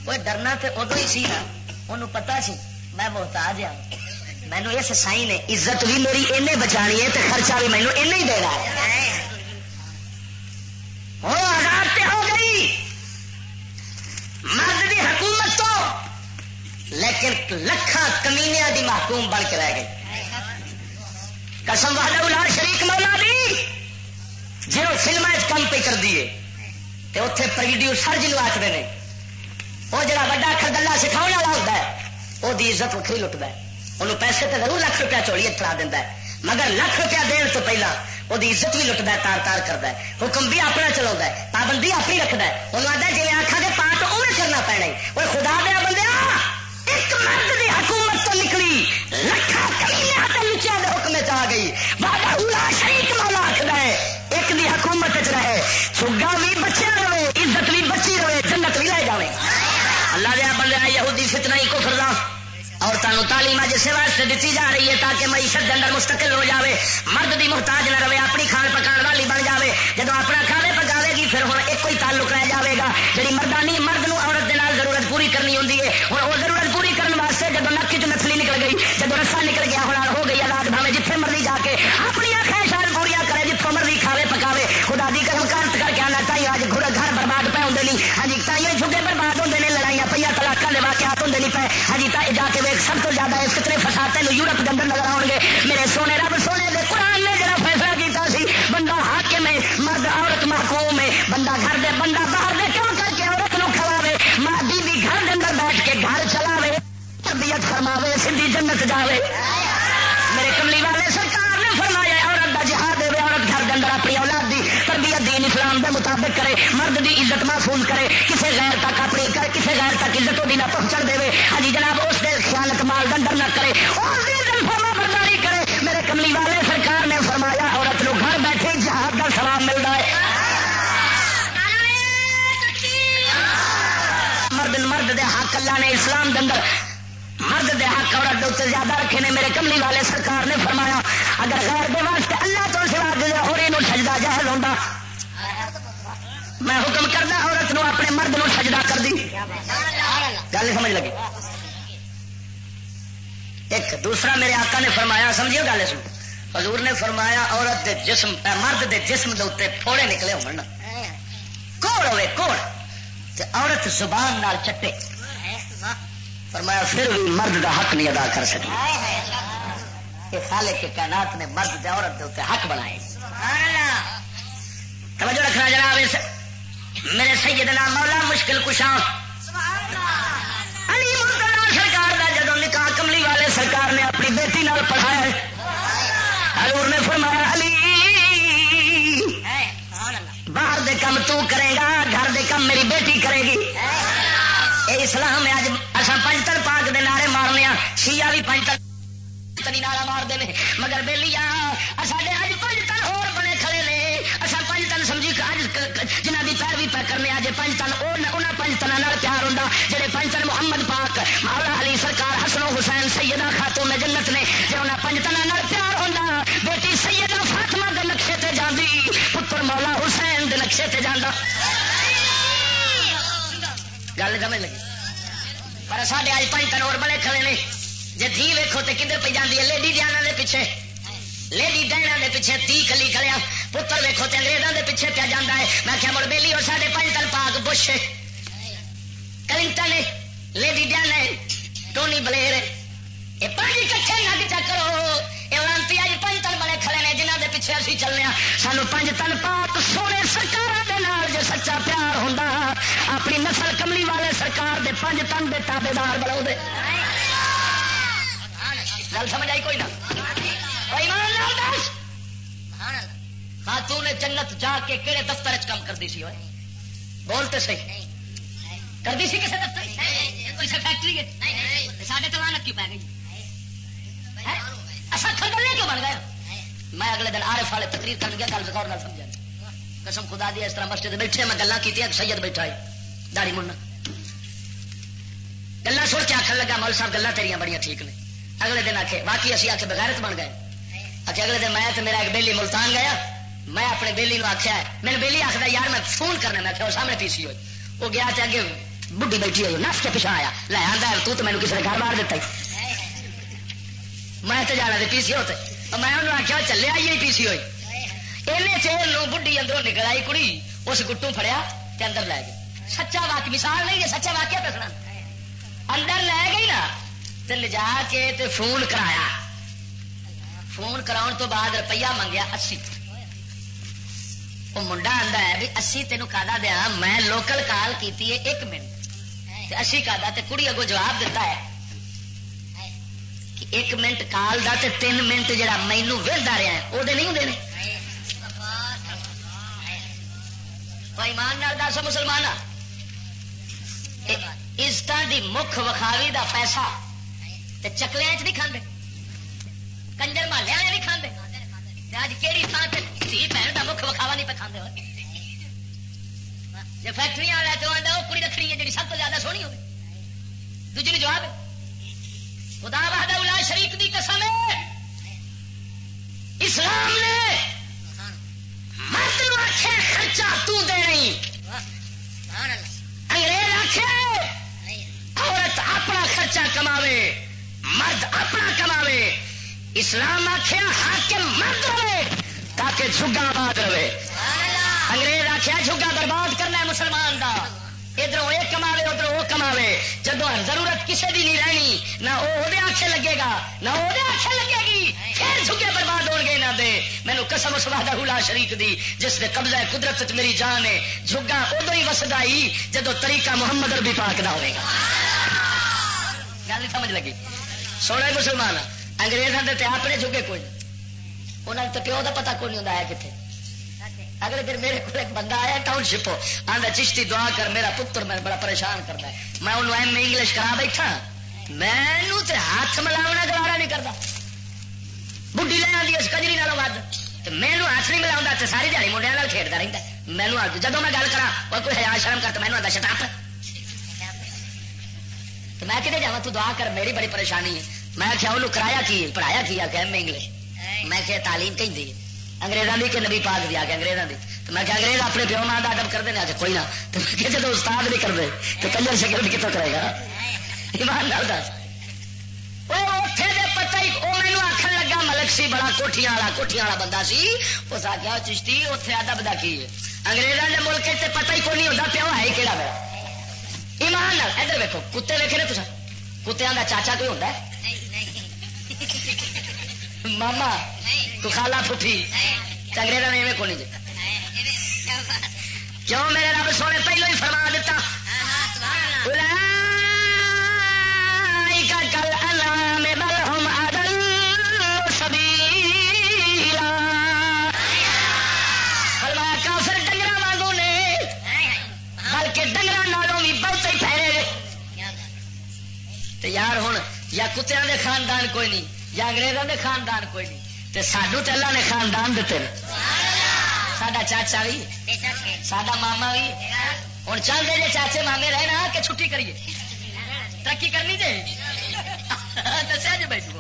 وہ ڈرنا تو ادو ہی سی نا، انہوں پتا سی، میں محتاج ہوں مینو اس سائی نے عزت بھی میری این بچانی ہے تو خرچہ بھی مینو این ہی دینا ہے۔ ہوں آزاد ہو گئی۔ مرد کی حکومت تو لیکن لکھان کمینیا دی محکوم بن کے رہ گئی۔ قسم والا اولاد شریک مولا دی۔ جی وہ فلم کم پہ کر دیے تو اتنے پروڈیوسر جنوب آخر نے وہ جڑا وا خردلا سکھاؤ والا ہوتا ہے وہ عزت وکری لٹتا ہے انہوں پیسے تو ضرور لکھ روپیہ چوڑی چلا دینا ہے مگر لکھ روپیہ دن تو پہلا وہ عزت بھی لٹتا ہے تار تار کرتا ہے حکم بھی اپنا چلا پابندی اپنی رکھتا ہے انہوں آتا جی آخا کہ بندے یہودی فتنا ہی کو فردا عورتوں تعلیم اج واسطے دیتی جا رہی ہے تاکہ معیشت کے اندر مستقل ہو جاوے۔ مرد دی محتاج نہ رہے، اپنی کھان پکان والی بن جاوے۔ جب اپنا کھانے پکاوے گی، پھر ہوں ایک ہی تعلق رہ جاوے گا۔ جی مردانی مرد نو عورت دے نال ضرورت پوری کرنی ہوں ہوں وہ ضرورت پوری کرنے واسطے جب نک چ نسلی نکل گئی جب رسا نکل گیا ہوں ہو گئی آزاد بھاوے جتنے مرضی جا کے اپنی خواہشات پوریا کرے جتوں مرضی کھاوے پکاوے۔ خدا دی کرم کر کے آنا تھی اج گھر برباد پہ ہوں نہیں ہاں جی تھی جھگے برباد ہوتے ہیں لڑائیاں پہ تلاقوں ہے۔ ہجی ہوں جا کے ویک سب تو زیادہ اس کتنے فساد تین یورپ کے اندر نظر آؤ گے میرے سونے رب، سونے دے قرآن نے جڑا فیصلہ کیتا سی، بندہ حاکم ہے، مرد عورت محکوم ہے۔ بندہ گھر دے، بندہ باہر دے، کیوں کر کے عورت نو کھلاوے؟ ماں بیوی گھر دے اندر بیٹھ کے گھر چلاوے، تربیت فرماوے، سندھی جنت جاوے۔ میرے کملی والے سرکار اندر اپنی اولاد دی تربیت دین اسلام دے مطابق کرے، مرد دی عزت محفوظ کرے، کسے غیر تک اپنی کرے کسے غیر تک عزت دی نہ پہنچن دے ہاں جی جناب، اس دے خیانت مال دندر نہ کرے۔ فرما برداری کرے۔ میرے کملی والے سرکار نے فرمایا، عورت لوگ گھر بیٹھے جہاد کا سلام ملتا ہے۔ مرد مرد دے حق اللہ نے اسلام دندر مرد دے حق عورت دے زیادہ رکھے نے، میرے کملی والے سرکار نے فرمایا، اگر غیر دے واسطے اللہ تو سوا دے اور یہ سجدہ جہل ہوتا میں حکم کرنا عورت نو اپنے مرد نو سجدہ کر دی۔ گل سمجھ لگی؟ ایک دوسرا میرے آقا نے فرمایا، سمجھیے گل سن حضور نے فرمایا، عورت دے جسم مرد دے جسم دے اتنے پھوڑے نکلے ہو کوڑ ہوئے، کوڑ۔ عورت زبان نال چٹے۔ فرمایا، پھر بھی مرد دا حق نہیں ادا کر سکی کہ خالے کے کائنات نے مرد دے عورت دے اتنے حق بنائے۔ توجہ رکھنا جناب، اس میرے سیدنا مولا مشکل کشاں۔ علی مرتضی سرکار دا جدو نکاح کملی والے سرکار نے اپنی بیٹی نال پڑھایا حضور نے فرمایا، علی، باہر دے کم تو کرے گا، گھر دے کم میری بیٹی کرے گی۔ اے اسلام ہے اج اصا پنجتر پاک دے نعرے مارنے ہاں شیعہ بھی پنجتر نعرہ مار دے نے مگر بہلی ساڈے اج پنجتر ہور بنے کھڑے نے اصا پنجتن سمجھی اج جنہ کی پیروی پہ کرنے اج پنجتن انہوں پنجتنا پیار ہوں جہے پنجتن محمد پاک مولا علی سرکار حسن و حسین سیدہ خاتون جنت نے جی انہیں پنجتنا پیار ہوں بیٹی سیدہ فاطمہ دے نقشے تے جاندی پتر مولا حسین دے نقشے تے جانا گل سمجھ لگی پر سارے اج پنجتن اور بڑے کھڑے نے جی تھی ویکو تو کدھر پہ جاتی ہے لیڈی جانا دے پیچھے لیڈی ڈائنا دے پیچھے تی کلی کھڑیا پتر ویکو تو انگریزوں دے پیچھے پہ جانا ہے میں کیا مڑ بہلی اور سارے پنجتن پاک Bush Clinton Lady Diana Tony Blair یہ پانچ کٹھے یہ لانتی اج تن بڑے کھڑے نے جنہ دے پیچھے اسی چلنے سانو پانچ تن پاک سونے سرکار جو سچا پیار ہوں اپنی نسل کملی والے سرکار دے تن دے تابے دار بناؤ دے گل سمجھ آئی کوئی نہ جنت جا کے کہڑے دفتر چ کام کرتی سی بولتے صحیح کرتی سی کسی دفتر کسی فیکٹری سارے تو لانت کیوں پی گئی اصل کھنگلے کیوں بن گیا میں اگلے دن آرف والے تقریر کر گیا، گل غور سمجھا قسم خدا دی، اس طرح مسجد بیٹھے، میں گلا کی سید بیٹھا ہے داڑی مڑنا گلا سن کے آخر لگا مول صاحب گلا تیریاں بڑی ٹھیک نے۔ اگلے دن آخے باقی اسی آخے بغیرت بن گئے۔ اچھا اگلے دن میں میرا ایک بہلی ملتان گیا، میں اپنے بہلی آخیا میرے بہلی آخر یار، میں فون کرنا میں آخیا سامنے پی سی ہوئی وہ گیا تو اگے بڈی بیٹھی ہوئی نس کے پیچھا آیا۔ لے آدھا تو تو مینو کسی نے گھر مار دیتا میں تو جانا پی سی ہوتے میں انہوں آخیا چلے آئی پی سی ہوئی اینے چیر بڈی اندروں نکل آئی کڑی اس گٹو فڑیا اندر لے گئی سچا واقع مثال نہیں ہے سچا واقعہ پسنا اندر لے گئی نا تو لجا کے تے فون کرایا فون کراؤن تو بعد روپیہ منگیا اسی وہ منڈا آتا ہے بھی اسی تینوں کا دیا میں لوکل کال کی ایک منٹ اسی کا کڑی اگو جواب دیتا ہے ایک منٹ کال دا تے تین منٹ جڑا مینو وہدا رہا ہے وہ نہیں ہوں ایمان دس مسلمان عزت دی مکھ وکھاوی دا پیسہ تے چکلیا چ نہیں کھانے کنجر محلے نہیں کھانے اج کہڑی تھان سے دھی بہن کا مکھ وکھاوا نہیں پہ جی فیکٹری والا تو آتا وہ کڑی رکھنی ہے جی سب تو زیادہ سونی ہوگی دوجی نے جواب ہے خدا بہاد شریف کی قسم ہے۔ اسلام نے مرد رکھے خرچہ تو دے رہی انگریز آخے عورت اپنا خرچہ کماوے، مرد اپنا کماوے۔ اسلام آخیا حاکم مرد رہے تاکہ جھگا آباد رہے۔ انگریز آخیا جھگا برباد کرنا ہے مسلمان کا ادھر یہ کما ادھر وہ کما جب ضرورت کسی کی نہیں رہنی، نہ وہ آخے لگے گا، نہ وہ آخے لگے گی۔ پھر جھگے برباد ہو گئے نہ دے۔ مینو قسم سواد حلا شریف دی، جس نے قبضہ قدرت میری جان ہے۔ جھگا ادو ہی وسدا ہی جدو طریقہ محمد اربی پاک نہ ہوئے گا۔ گل نہیں سمجھ لگی؟ سونا مسلمان انگریزوں کے اپنے جھگے کوئی انہوں نے تو پیو کا پتا کون نہیں ہوتا ہے کتنے اگلے دن میرے کو ایک بندہ آیا ٹاؤن شپ آدھا چشتی دعا کر، میرا پتر میں بڑا پریشان کرتا ہے۔ میں انہوں ایم انگلش کرا بیٹھا۔ میں ہاتھ ملاونا گوارا نہیں کرتا۔ بڈی لے آتی اس کجری نالوں ود مینو ہاتھ نہیں ملا تو ساری دیہی منڈیا کھیلتا رہتا مینو جب میں گل کرا اور کوئی ہزار شرم کرتا مینو آتا شٹاپ! تو میں کتنے جا تو دعا کر، میری بڑی پریشانی ہے۔ میں کیا انہوں کرایا کی، پڑھایا کی؟ آ ایم انگلش۔ میں کیا تعلیم کہیں دی انگریزوں کی کہ نبی پاک دی آ کے انگریزوں کی تو میں کہ انگریز اپنے پیو ماں کا ادب کرتے ہیں کوئی نہ۔ تو کہ جب استاد نہیں کرتے تو کنجر شکر کتوں کرے گا؟ ایمان دس۔ پتا ہی وہ مینو آخر لگا ملک سی بڑا کوٹیاں والا کوٹیاں والا بندہ سی۔ اس آخیا چشتی اتنے ادب کا کی ہے؟ انگریزوں کے ملک سے پتا ہی کوئی نہیں ہوتا پیو ہے کہڑا ایمان ادھر ویکو کتے ویکے نا تصا کتیا کا چاچا کوئی ہوتا ہے؟ ماما تو خالا پھوٹھی انگریزوں نے ایویں کون جی کیوں میرے رب سونے پہلو ہی فرما دیتا؟ یار ہوں یا کتیا کے خاندان کوئی نہیں، یا انگریزوں کے خاندان کوئی نہیں۔ تے سانو تو اللہ نے خاندان دیتے ساڈا چاچا بھی ساڈا ماما بھی ہوں چل دے جی چاچے مامے رہنا کہ چھٹی کریے؟ ترقی کرنی جی دسیا جی بیٹھو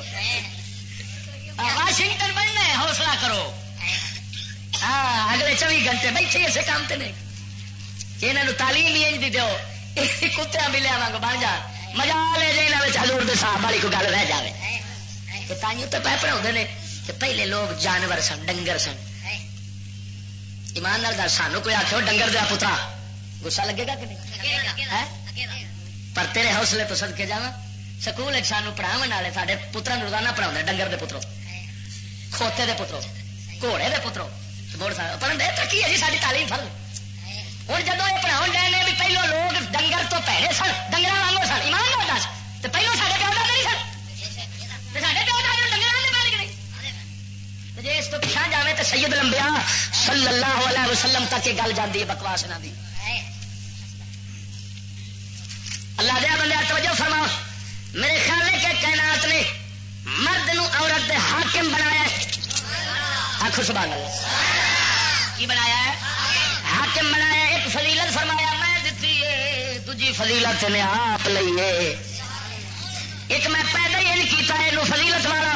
واشنگٹن بننا ہے، حوصلہ کرو۔ ہاں اگلے چوبی گھنٹے بیٹھے اسے کام تے نہیں یہاں تعلیم ہی انج دی دو کتیا بھی لیا بن جا۔ مزہ لے جائے ہزور دے صاحب والی کو گل رہ جائے تو تائیوں تو پہ پڑھا نے۔ کہ پہلے لوگ جانور سن ڈنگر سن۔ ایمان لال سانو کوئی آخو ڈنگر دیا پترا۔ گسا لگے گا کہ نہیں؟ پر تیرے حوصلے تو سد کے جا سکول سانو پڑھاو والے سارے پترا روزانہ پڑھا ڈنگر دے پترو۔ کھوتے دے پترو گھوڑے دے پترو۔ پڑھن دے؟ ترقی ہے جی ساری تعلیم فل ہوں جب یہ پڑھاؤ ڈے بھی پہلو لوگ ڈنگر تو پیڑے سن ڈنگر واگ سن۔ ایمان ہوتا تو پہلو سارے پیو نہیں سن۔ سارے پیو جی اس کو پچھا جائے تو سید لمبیا صلی اللہ علیہ وسلم تک یہ گل جاتی ہے بکواس نہ دی۔ اللہ دیا بندے توجہ فرما میرے خیال ہے کہ کائنات نے مرد نو عورت دے حاکم بنایا آخو سبحان اللہ۔ کی بنایا ہے؟ حاکم بنایا ایک فضیلت فرمایا، میں دیتی ہے، دوجی فضیلت نے آپ لئیے۔ ایک میں پیدا ہی نہیں کیتا ہے فضیلت والا۔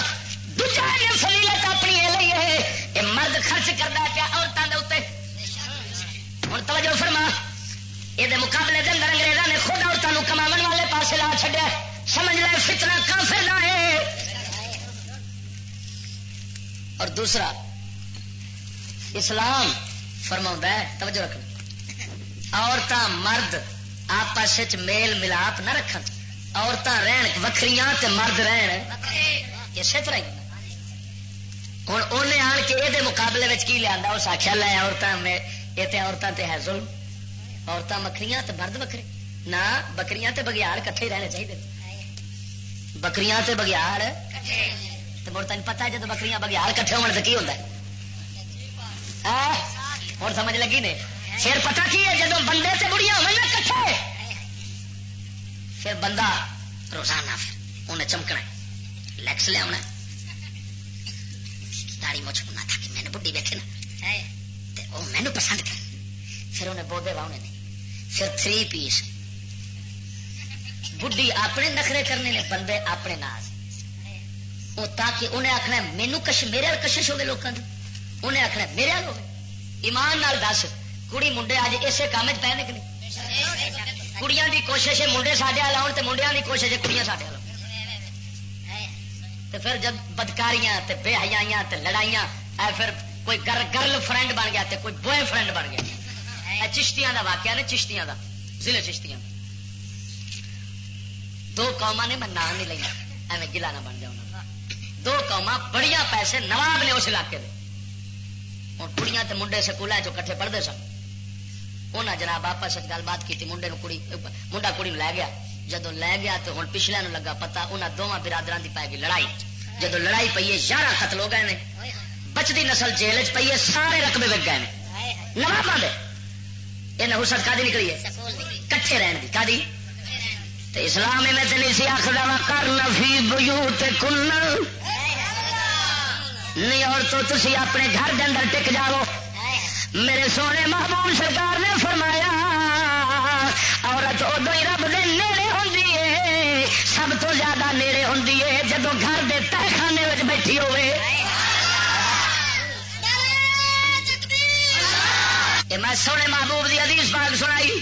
دوجا یہ فضیلت اپنی یہ لئیے یہ مرد خرچ کرتا پیا عورتوں کے اتنے ہوں توجہ فرما۔ یہ مقابلے کے اندر انگریزوں نے خود عورتوں کما والے پاس لا چڈیا سمجھ لے فتنا کافر نہ ہے۔ اور دوسرا، اسلام فرما ہے، توجہ رکھنا عورتیں مرد آپس میل ملاپ نہ رکھ عورتیں رہن وکری مرد رہن۔ اسی طرح ہوں انہیں آن کے یہ مقابلے کی لیا اس آخیا لے عورتیں یہ تو عورتیں تے ہے ظلم۔ عورتیں وکری مرد وکرے نہ، بکریاں تے بگیار کٹھے رہنے چاہیے بکریاں تے بگیار تو مڑ تین پتا جب بکریاں بگیار کٹھے ہونے تو کی ہوتا ہے؟ اور سمجھ لگی نے؟ پھر پتا کی ہے جب بندے سے بڑھیا ہوئے نا کٹھے؟ پھر بندہ روزانہ پھر انہیں چمکنا لیکس لیا داڑی مچھ ہونا تھا کہ میں نے بڑھی بیٹھے نا وہ مینو پسند کر پھر انہیں بودے واؤنے نے پھر تھری پیس بڈی اپنے نخرے کرنے نے بندے اپنے ناز وہ تاکہ انہیں آخنا مینو کش میرے کشش ہوگی لوگوں کی انہیں آخنا میرے ہو ایمان نال دس کڑی منڈے اج اسے کام چ پہ نکلی کڑیاں دی کوشش ہے منڈے ساڈے آؤ تو منڈیا کی کوشش ہے کڑیاں ساڈے تو پھر جب بدکاریاں تے بے حیاں تے لڑائیاں، اے پھر کوئی گر گرل فرینڈ بن گیا تے کوئی بوائے فرینڈ بن گیا۔ چشتیاں دا واقعہ نے چشتیاں دا، ضلع چشتیاں۔ دو قوما نے میں نام نہیں لینا، ایویں گلا نہ بن جاؤں دو قوما بڑی پیسے نواب نے اس علاقے میں ہوں کڑیاں تے منڈے سکول جو کٹھے پڑھتے سن۔ انہیں جناب آپس گل بات کی منڈے کڑی، منڈا کڑی لے گیا۔ جدو لے گیا تو ہوں پچھلے لگا پتا انہوں دونوں برادر کی پائے گی لڑائی۔ جدو لڑائی پی ہے یارہ قتل ہو گئے بچتی نسل جیل چ پی ہے، سارے رقبے وک گئے نوابا دے یہ حسد کا نکلی ہے؟ کٹھے رہن کی کا اسلام میں نہیں سی آخر کر نفی بو کن نہیں اور تو تسی اپنے گھر کے اندر ٹک جاؤ۔ میرے سونے محبوب سرکار نے فرمایا، عورت ادو ہی رب دے سب تو زیادہ نیڑے ہوں جب گھر کے تہخانے میں بیٹھی ہوئے میں سونے محبوب کی ادیس باغ سنائی۔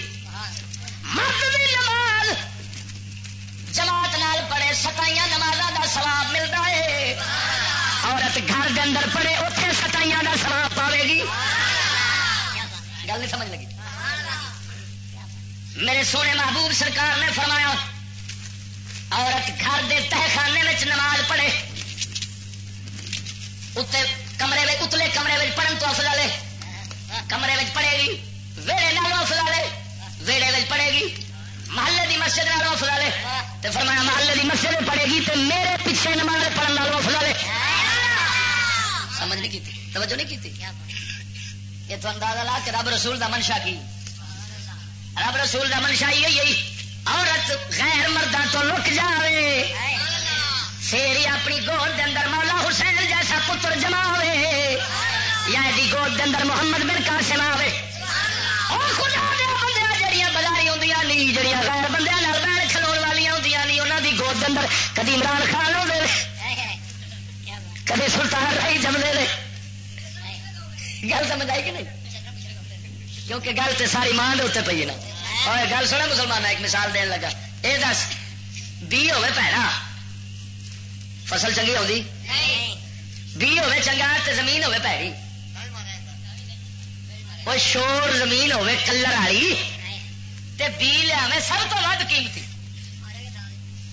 مرد دی نماز، جماعت نال پڑے ستائیاں نمازوں کا سواب ملتا ہے۔ عورت گھر کے اندر پڑے اتنے ستائیاں کا سواب پاوے گی۔ گل نہیں سمجھ لگی۔ میرے سونے محبوب سرکار نے فرمایا عورت گھر کے تہخانے میں نماز پڑھے اتنے کمرے میں اتلے کمرے میں پڑھن تو افضل ہے۔ کمرے میں پڑھے گی، ویڑے نالوں افضل ہے، ویڑے میں پڑھے گی۔ محلے دی مسجد نالوں افضل ہے۔ تو فرمایا محلے دی مسجد پڑھے گی تو میرے پیچھے نماز پڑھن والوں افضل ہے۔ سمجھ نہیں کی توجہ نہیں کی یہ تو اندازہ لا کہ رب رسول دا منشا کی۔ رب رسول دا منشا یہی عورت غیر مردہ تو لک جاوے۔ پھر ہی اپنی گود دے اندر مولا حسین جیسا پتر جما یا دی گود دے اندر محمد بن قاسم آوے۔ اور خدا دے بندے جڑیاں بازاری ہوندیاں نہیں جڑیاں غیر بندے نال بیٹھ کھلون والی ہوندیاں نہیں انہاں دی گود دے اندر کدی عمران خان ہوندے کدی سلطان رائی جمدے نے۔ گل سمجھ آئی کہ نہیں؟ کیونکہ گل تو ساری ماں کے اتنے پی نا۔ اور گل سنا مسلمان ایک مثال دین لگا۔ یہ دس، بی ہوے پیڑا فصل چنگی آتی بی ہوے چنگا تو زمین ہوے پیڑی وہ شور زمین ہوے کلر والی تے بی لیا میں سب تو ود قیمتی۔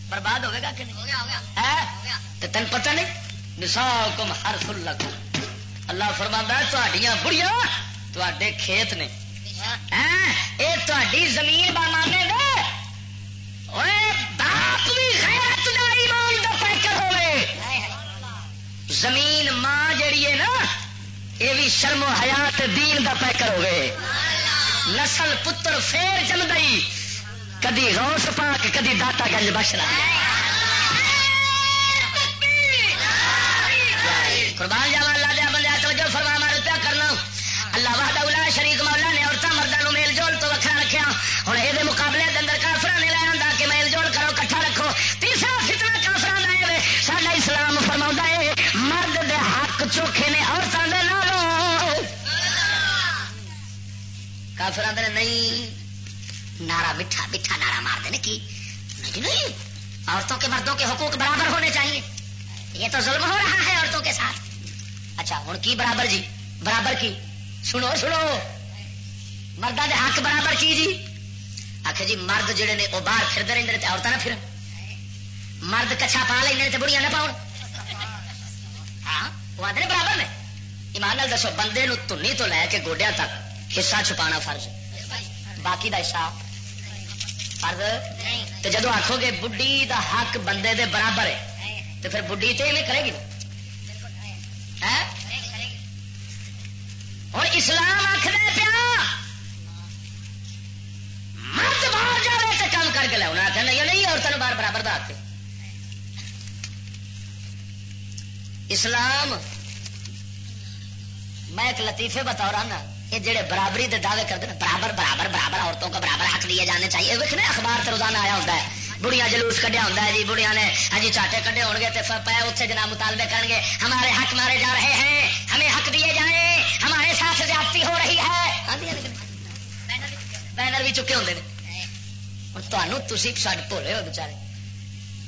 برباد ہوئے گا کہ نہیں؟ تین پتہ نہیں؟ نسا کم ہر فل اللہ فرما تھوڑیاں بڑیاں تے کھیت نے۔ ہاں، یہ تاری زمین بامانے دے باپ بھی غیرت ایمان دا پیکر ہوئے زمین ماں جیڑی ہے نا یہ بھی شرم و حیات دین دا پیکر ہوئے نسل پتر فیر جم گئی کدی روس پاک، کدی داتا گنج بخشنا۔ قربان جاوا اللہ دیا بندے توجہ فرما مار پیا کرنا۔ اللہ وحدہ الا شریک مولا نے عورتوں مردوں میل جول تو وکھرا رکھیا۔ ہوں یہ مقابلے کے اندر کافر نے لے آتا کہ میل جول کرو، کٹھا رکھو۔ تیسرا فتنا کافر ہے سارا اسلام فرما ہے مرد دے حق چوکھے نے عورتوں کے نالوں۔ کافر آدھے نہیں نارا مٹھا مٹھا نارا مار دیں کی؟ نہیں نہیں، عورتوں کے مردوں کے حقوق برابر ہونے چاہیے۔ یہ تو ظلم ہو رہا ہے عورتوں کے ساتھ۔ اچھا ہوں کی برابر جی؟ برابر کی؟ سنو سنو۔ مردہ دے حق برابر کی جی؟ آخ جی مرد جڑے نے وہ باہر پھرتے رہتے عورتیں نہ پھر مرد کچھا پا لیں تو بڑیاں نہ پاؤ ہاں وہ آدھے برابر نے۔ ایمان دسو بندے تنی تو لے کے گوڈیا تک حصہ چھپانا فرض۔ باقی دا حصہ تو جدو آخو گے بڈی دا حق بندے دے برابر ہے تو پھر بڈی تو کرے گی۔ اور اسلام آخر پیا، مرد باہر جائے تو کام کر کے لیا آخر نہیں نہیں عورتوں باہر برابر دا اسلام، میں ایک لطیفے بتا رہا نا یہ جڑے برابری دے دعوے کرتے ہیں برابر برابر برابر، عورتوں کو برابر حق دیے جانے چاہیے۔ ویکنے اخبار سے روزانہ آیا ہوتا ہے۔ بڑیاں جلوس کڈیا ہوتا ہے جی بڑیاں نے ہاں جی چاٹے کڈے ہو گے تو پہ اتنے جناب مطالبے کریں گے ہمارے حق مارے جا رہے ہیں ہمیں حق دیے جائیں ہمارے ساتھ زیادتی ہو رہی ہے بینر بھی چکے ہوتے ہیں تمہیں تھی سڈ بھولے ہو بچارے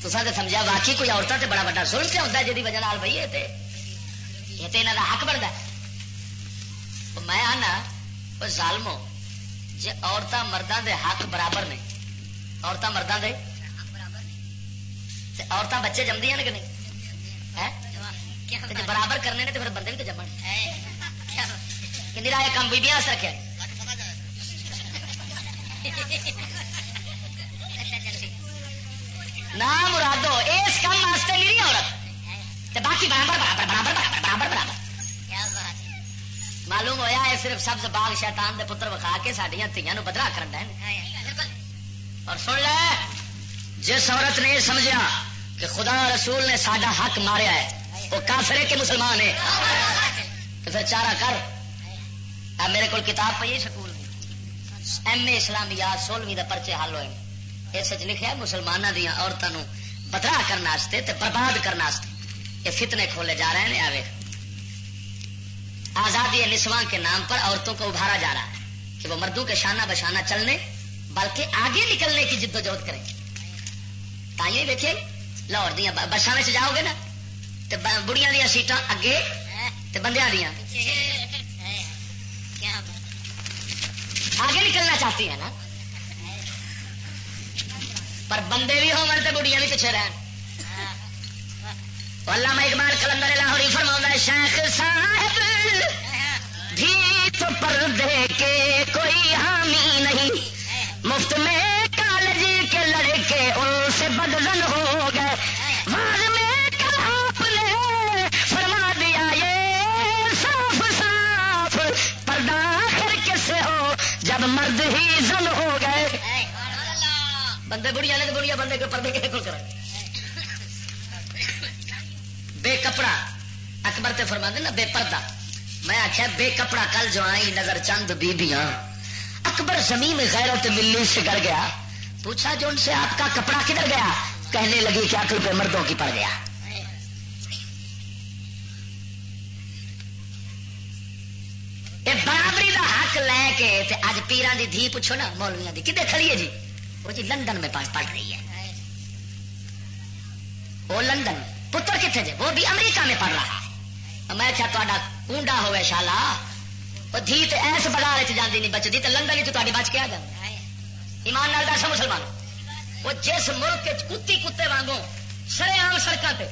تصا تو سمجھا واقعی کوئی عورتوں سے بڑا وا سن سے ہوتا ہے جی وجہ بھائی یہ تو یہاں کا حق بنتا ہے میں آنا ظالمو جی عورتیں مردوں دے حق برابر نے عورتیں مردوں دے عورتیں بچے جمدیا نے کہ نہیں؟ برابر کرنے نے تو پھر بندے بھی تو جمن۔ کہ کام بیبیاں رکھے نہ مرادو اس کام واسطے نہیں عورت۔ باقی برابر برابر برابر برابر برابر برابر۔ معلوم ہویا ہے صرف سبز باغ شیطان دے پتر وکھا کے سڈیا تھیا بدرا کر اور سن لے۔ جس عورت نے یہ سمجھا کہ خدا رسول نے سڈا حق ماریا ہے، وہ کافرے کے مسلمان ہے؟ تو پھر چارہ کر۔ اب میرے کو کتاب پہ سکول ایم اے اسلامیات سولہویں کا پرچے حل ہوئے۔ اس لکھا مسلمانوں دیا عورتوں بدرا کرنے برباد کرنے یہ فتنے کھولے جا رہے ہیں آئے آزادی نسواں کے نام پر عورتوں کو ابھارا جا رہا ہے کہ وہ مردوں کے شانہ بشانہ چلنے، بلکہ آگے نکلنے کی جد و جہد کریں۔ تھی دیکھیے لاہور دیا بسان میں جاؤ گے نا؟ تو بڑیاں دیا سیٹاں اگے بندیا دیا۔ آگے نکلنا چاہتی ہیں نا؟ پر بندے بھی ہو بڑیاں بھی پیچھے رہن۔ علامہ اقبال کلندر لاہوری فرما شیخ صاحب بھی تو پردے کے کوئی حامی نہیں۔ مفت میں کالج کے ان سے بدزن ہو گئے۔ بعد میں آپ نے فرما دیا، یہ صاف صاف پردہ آخر کیسے ہو جب مرد ہی زن ہو گئے۔ بندے بڑھیا نے بڑھیا بندے کے پردے کے کھل کر بے کپڑا، اکبر تے فرما دے نا، بے پردہ۔ میں آخیا بے کپڑا کل جو آئی نظر چند بیبیاں۔ اکبر زمین غیرت ملی سے گر گیا۔ پوچھا جو ان سے آپ کا کپڑا کدھر گیا؟ کہنے لگی کہ عقل پہ مردوں کی پڑ گیا۔ برابری دا حق لے کے اج پیران دی دھی پوچھو نا مولویا دی کدے کھڑی ہے جی؟ وہ جی لندن میں پڑھ رہی ہے۔ وہ لندن، پتر کتنے جی؟ وہ بھی امریکہ میں پڑھ رہا ہے۔ میں کیا تا کنڈا ہوئے شالا، وہ دھی تو ایس بازار جاتی نہیں بچتی تو لندن چی بچ کے آ جائے ایمان نال دس مسلمان، وہ جس ملک کتی کتے اگوں سرے عام سڑکوں پہ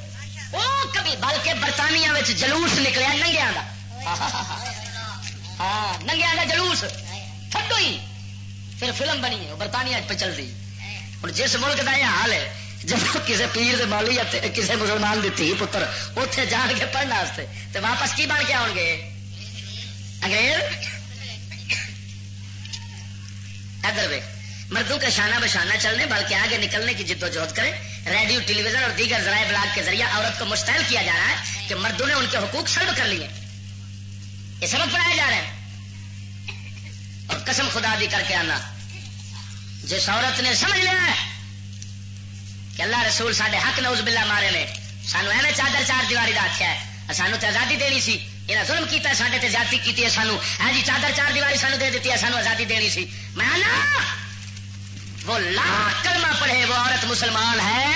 وہ کبھی بلکہ برطانیہ جلوس نکلیا ننگیا کا ہاں ننگیا کا جلوس۔ تھڈو ہی۔ پھر فلم بنی ہے برطانیہ پہ چل رہی۔ ہوں جس ملک کا یہ حال ہے، جب کسی پیر مالی یا کسی مسلمان کی تھی پتر اتنے جان کے پڑھنے تو واپس کی بن کے آؤ گے؟ انگریز؟ ادھر وے مردوں کا شانہ بشانہ چلنے، بلکہ آگے نکلنے کی جد و جہد کریں۔ ریڈیو ٹیلی ویژن اور دیگر ذرائع بلاگ کے ذریعے عورت کو مستعل کیا جا رہا ہے کہ مردوں نے ان کے حقوق سلب کر لیے۔ یہ سبق پڑھایا جا رہا ہے۔ اور قسم خدا دی کر کے آنا۔ جس عورت نے سمجھ لیا ہے کہ اللہ رسول سارے حق نوز بلا مارے نے، سانو ایویں چادر چار دیواری کا آخیا ہے۔ سانو تو آزادی دینی سی۔ یہ ظلم کیا سارے تے زیادتی کی ہے سانو۔ ہاں جی چادر چار دیواری سانو دے دیتی ہے، سانو آزادی دینی سی۔ میں آنا! وہ لا کلمہ پڑھے وہ عورت مسلمان ہے۔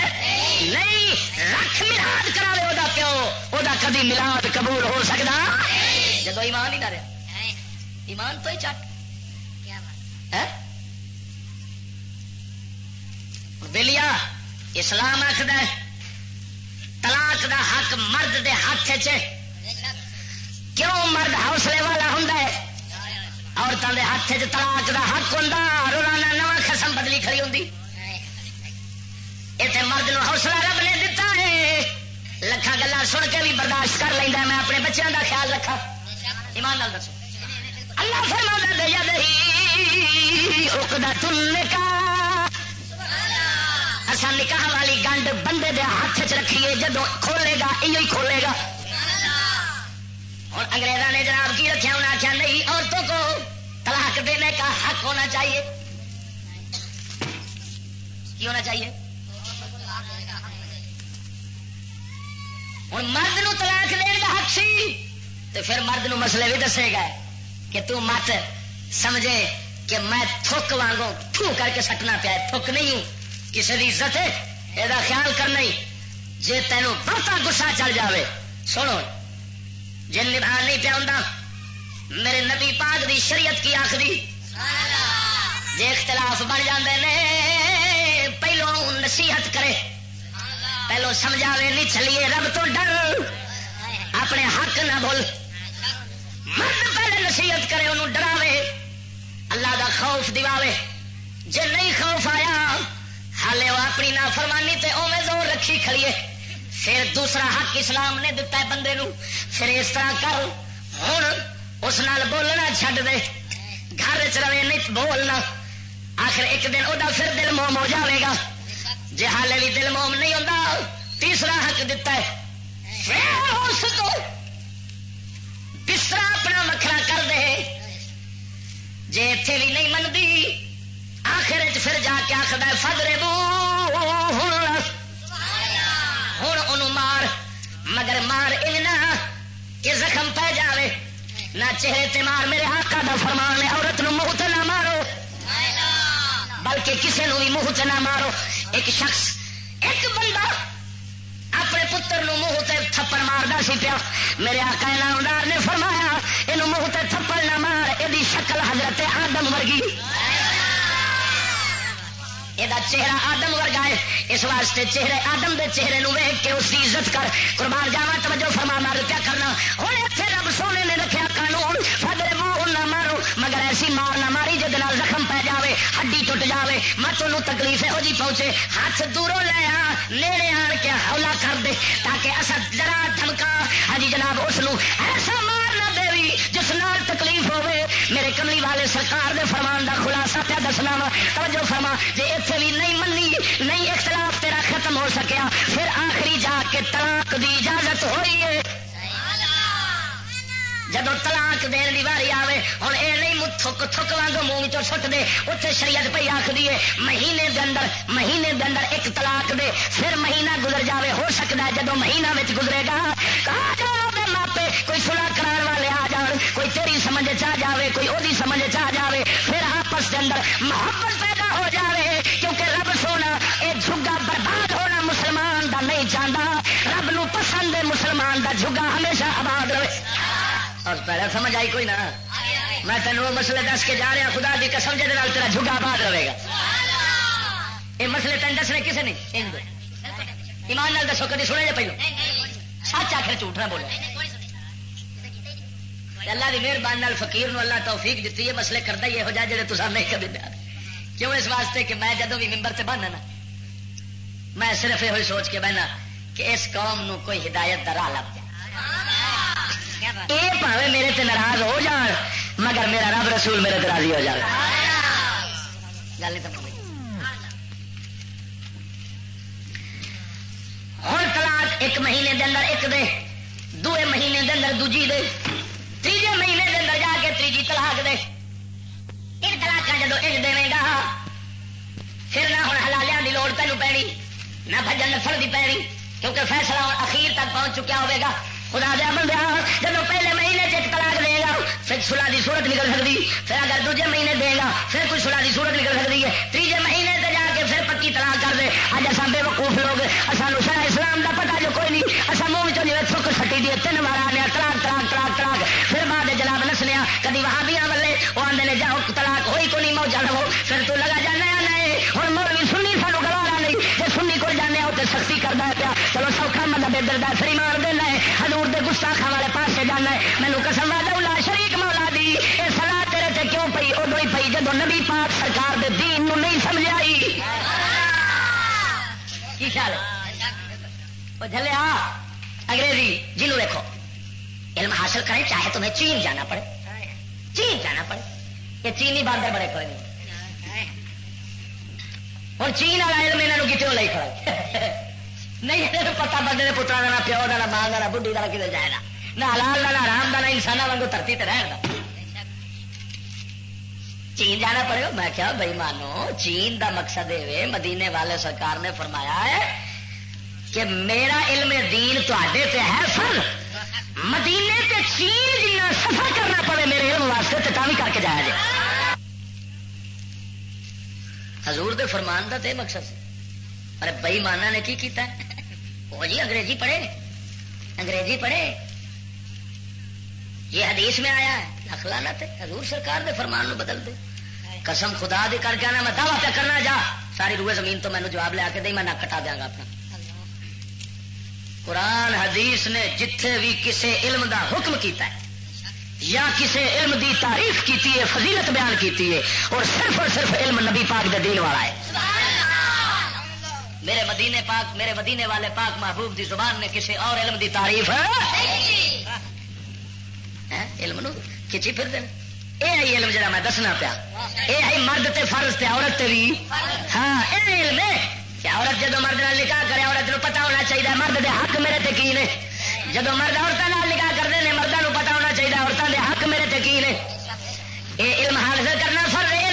نہیں، رکھ ملاد کرا وہ پیو وہ کبھی ملاد قبول ہو سکتا جب ایمان ہی نہ رہا ایمان تو ہی چٹ۔ ہاں؟ بلیا، اسلام آخد طلاق دا حق مرد دے ہاتھ چ کیوں مرد حوصلے والا ہوں عورتوں کے ہاتھ چ طلاق دا حق ہوں روزانہ نواں خسم بدلی کھڑی ہوں اتنے مرد نو حوصلہ رب نے دتا ہے۔ لکھا گلا سن کے بھی برداشت کر لینا میں اپنے بچوں کا خیال رکھا ایمان لال دسو۔ اللہ فرما دے نکاح اصا نکاح والی گنڈ بندے دے ہاتھ چ رکھیے جدو کھولے گا یہ کھولے گا۔ اور انگریزوں نے جناب کی رکھا انہیں آخیا نہیں، عورتوں کو طلاق دینے کا حق ہونا چاہیے۔ کی ہونا چاہیے؟ ہوں مرد نو طلاق دین کا حق سی تو پھر مرد نو مسئلے بھی دسے گا کہ تو مت سمجھے کہ میں تھوک وانگوں تھو کر کے سٹنا پیا تھوک نہیں ہوں کسی کی عزت ہے یہ خیال کرنا ہی جی تینوں بہت گسا چل جاوے۔ سنو، جن نبھا نہیں پیا ہوں میرے نبی پاک دی شریعت کی آخری جی اختلاف بن جاندے نے، پہلو نصیحت کرے۔ پہلو سمجھاوے، نہیں چلیے رب تو ڈر۔ اپنے حق نہ بول مرد پہلے نصیحت کرے، انہوں ڈراوے۔ اللہ دا خوف دیواوے جے نہیں خوف آیا، حالے وہ اپنی نافرمانی تے اوے زور رکھی کھڑیے۔ پھر دوسرا حق اسلام نے دتا ہے بندے نو۔ پھر اس طرح کر۔ ہوں اس نال بولنا چھڈ دے۔ گھر چ رہے نہیں بولنا۔ آخر ایک دن وہ پھر دل موم ہو جائے گا۔ جی حالے بھی دل موم نہیں ہوتا تیسرا حق دتا ہے۔ پھر اس کو بستر اپنا وکرا کر دے۔ جی اتے بھی نہیں منتی آخر پھر جا کے آخر فدرے بو۔ ہوں ان مار، مگر مار اننا کہ زخم پہ جاوے۔ نہ چہرے تے مار میرے آقا دا فرمان ہے، عورت نو منہ نہ مارو۔ بلکہ کسی نو بھی منہ نہ مارو۔ ایک شخص، ایک بندہ اپنے پتر نو منہ تھپڑ ماردا سی پیا۔ میرے آقا نامدار نے فرمایا چہرہ آدم ورگا ہے۔ اس واسطے چہرے آدم دے چہرے نو ویگ کے اس کی عزت کر۔ قربان جاوا توجہ فرما، مار کیا کرنا۔ ہوں اتنے رب سونے نے رکھا قانون فدر منہ نہ مارو، مگر ایسی مار نہ ماری جہد زخم پی جائے ہڈی ٹوٹ جائے مت ان تکلیف یہو جی پہنچے۔ ہاتھ دوروں لے آ، نیڑے آن کے ہولا کر دے، تاکہ اصا ڈرا دھمکا۔ ہاں جی جناب، اس ایسا مار نہ دے جس نال تکلیف ہوے میرے کملی والے سرکار دے فرمان دا خلاصہ پیا دسنا وا۔ توجہ فرما جی اتنے بھی نہیں منی نہیں اختلاف تیرا ختم ہو سکیا، پھر آخری جا کے طلاق دی اجازت ہوئی ہے۔ جب طلاق دین کی واری آئے ہوں یہ نہیں تھک تھک واگ منہ چ سٹ دے۔ اتنے شریعت پہ آخری ہے مہینے دے اندر، مہینے دے اندر ایک طلاق دے، پھر مہینہ گزر جاوے۔ ہو سکتا ہے جب مہینہ میں گزرے گا ماپے، کوئی سلا کرا والے آ جان، کوئی تیری سمجھ چ جائے کوئی وہی سمجھ چ جائے پھر آپس کے اندر محبت پیدا ہو جائے کیونکہ رب سونا یہ جھگا برباد ہونا مسلمان دا نہیں چاہتا رب نو پسند ہے مسلمان دا جھگا ہمیشہ آباد رہے۔ اور پہلے سمجھ آئی کوئی نہ میں تینوں وہ مسئلے دس کے جا رہا خدا کی قسم جی تیرا جھگا باد رہے گا۔ یہ مسئلے تین دسنے کسی نے؟ ایمان نال دسو کدی سنے جے پہلو؟ سچ آخر جھوٹ نہ بولو۔ اللہ کی مہربانی فقیر نو اللہ توفیق دیتی ہے مسئلے کرتا ہی یہو جہ جی تو نہیں کبھی کیوں اس واسطے کہ میں جدو بھی ممبر سے بننا میں صرف یہ سوچ کے بہنا کہ اس قوم نو کوئی ہدایت درا لگ یہ پاوے میرے تے ناراض ہو جان، مگر میرا رب رسول میرے راضی ہو جائے گل نہیں ہوں طلاق ایک مہینے دے اندر ایک دے، دوے مہینے دے اندر دوجی دے، تیجے مہینے دے اندر جا کے تیجی طلاق دے۔ ان طلاق جدو ان دے گا، پھر نہ ہوں ہلالیا کی لوڑ تینوں پینی، نہ بجن نسل کی پینی، کیونکہ فیصلہ اخیر تک پہنچ چکیا ہوئے گا۔ خدا دیا بندہ جب پہلے مہینے چ طلاق دے گا، پھر سلا کی صورت نکل سکتی پھر اگر دوجے مہینے دے گا، پھر کوئی سلا کی صورت نکل سکتی ہے۔ تیجے مہینے سے جا کے پھر پکی طلاق کر دے۔ اج اصا بے وقوف لوگ سانو سارا اسلام کا پتا جو کوئی نہیں اصا منہ چو جی تھک سٹی دی تین بار آنے تلاک تلاک تلاک تلاک پھر بعد جناب نسنے کدی وہاں بھی والے، وہ آدھے جاؤ تلاک ہوئی کو نہیں، موجہ لو پھر تو لگا جانا نہیں ہوں مول بھی سنی سانو گوارا نہیں جی سنی کو جانے تو سختی کرتا ہے پیا۔ چلو سوکھا مطلب ادھر دا مار دینا ہے ہزور دے گستاخا والے پاس جانا ہے مینو قسم والا شریک مولا دی یہ سلاح تیرے تے کیوں پئی ادو ہی پئی جدو نبی پاک سرکار دے دین نو نہیں سمجھائی کی خیال ہے جلیا انگریزی جنو دیکھو علم حاصل کریں چاہے تمہیں چین جانا پڑے چین جانا پڑے یہ چینی باندر بڑے کوئی نہیں ہوں چین والا علم یہاں کتوں لے کھڑا نہیں پتا بندے نے پترا کا پیو کا ماں کا بڑھی کا کتنے جائے گا نہ حلال نہ آرام کا نہ انسان واگ دھرتی تے رہن چین جانا پڑے میں کیا بھائی مانو چین دا مقصد یہ مدینے والے سرکار نے فرمایا ہے کہ میرا علم دین تے ہے فر مدینے تے چین جنا سفر کرنا پڑے، میرے علم واسطے تو بھی کر کے جایا جائے۔ حضور دے فرمان دا تے مقصد۔ سے ارے بئی مانا نے کی کیتا ہے؟ وہ جی انگریزی پڑھے انگریزی پڑھے۔ یہ حدیث میں آیا ہے۔ اخلانا تے حضور سرکار دے فرمان نو بدل دے۔ قسم خدا دے کر کے آنا، میں دعوی پہ کرنا، جا۔ ساری روئے زمین تو مینو جواب لیا کے دیں میں نہ کٹا دیا گا اپنا۔ قرآن حدیث نے جتھے بھی کسے علم دا حکم کیتا ہے، یا کسے علم دی تعریف کیتی ہے، فضیلت بیان کیتی ہے، اور صرف اور صرف علم نبی پاک دے دین والا ہے۔ میرے مدینے پاک میرے مدینے والے پاک محبوب دی زبان نے کسی اور علم دی تعریف علم نو؟ کھچی پھر دین اے علم جڑا میں دسنا پیا۔ اے ہے مرد تے فرض تے عورت تے بھی۔ ہاں اے علم ہے کہ عورت جدو مرد نال نکاح کرے عورت نو پتا ہونا چاہیے مرد دے حق میرے تے کی نے۔ جدو مرد عورتوں نال نکاح کرتے ہیں مردوں کو پتا ہونا چاہیے عورتوں دے حق میرے تے کی نے۔ اے علم حاصل کرنا فرض ہے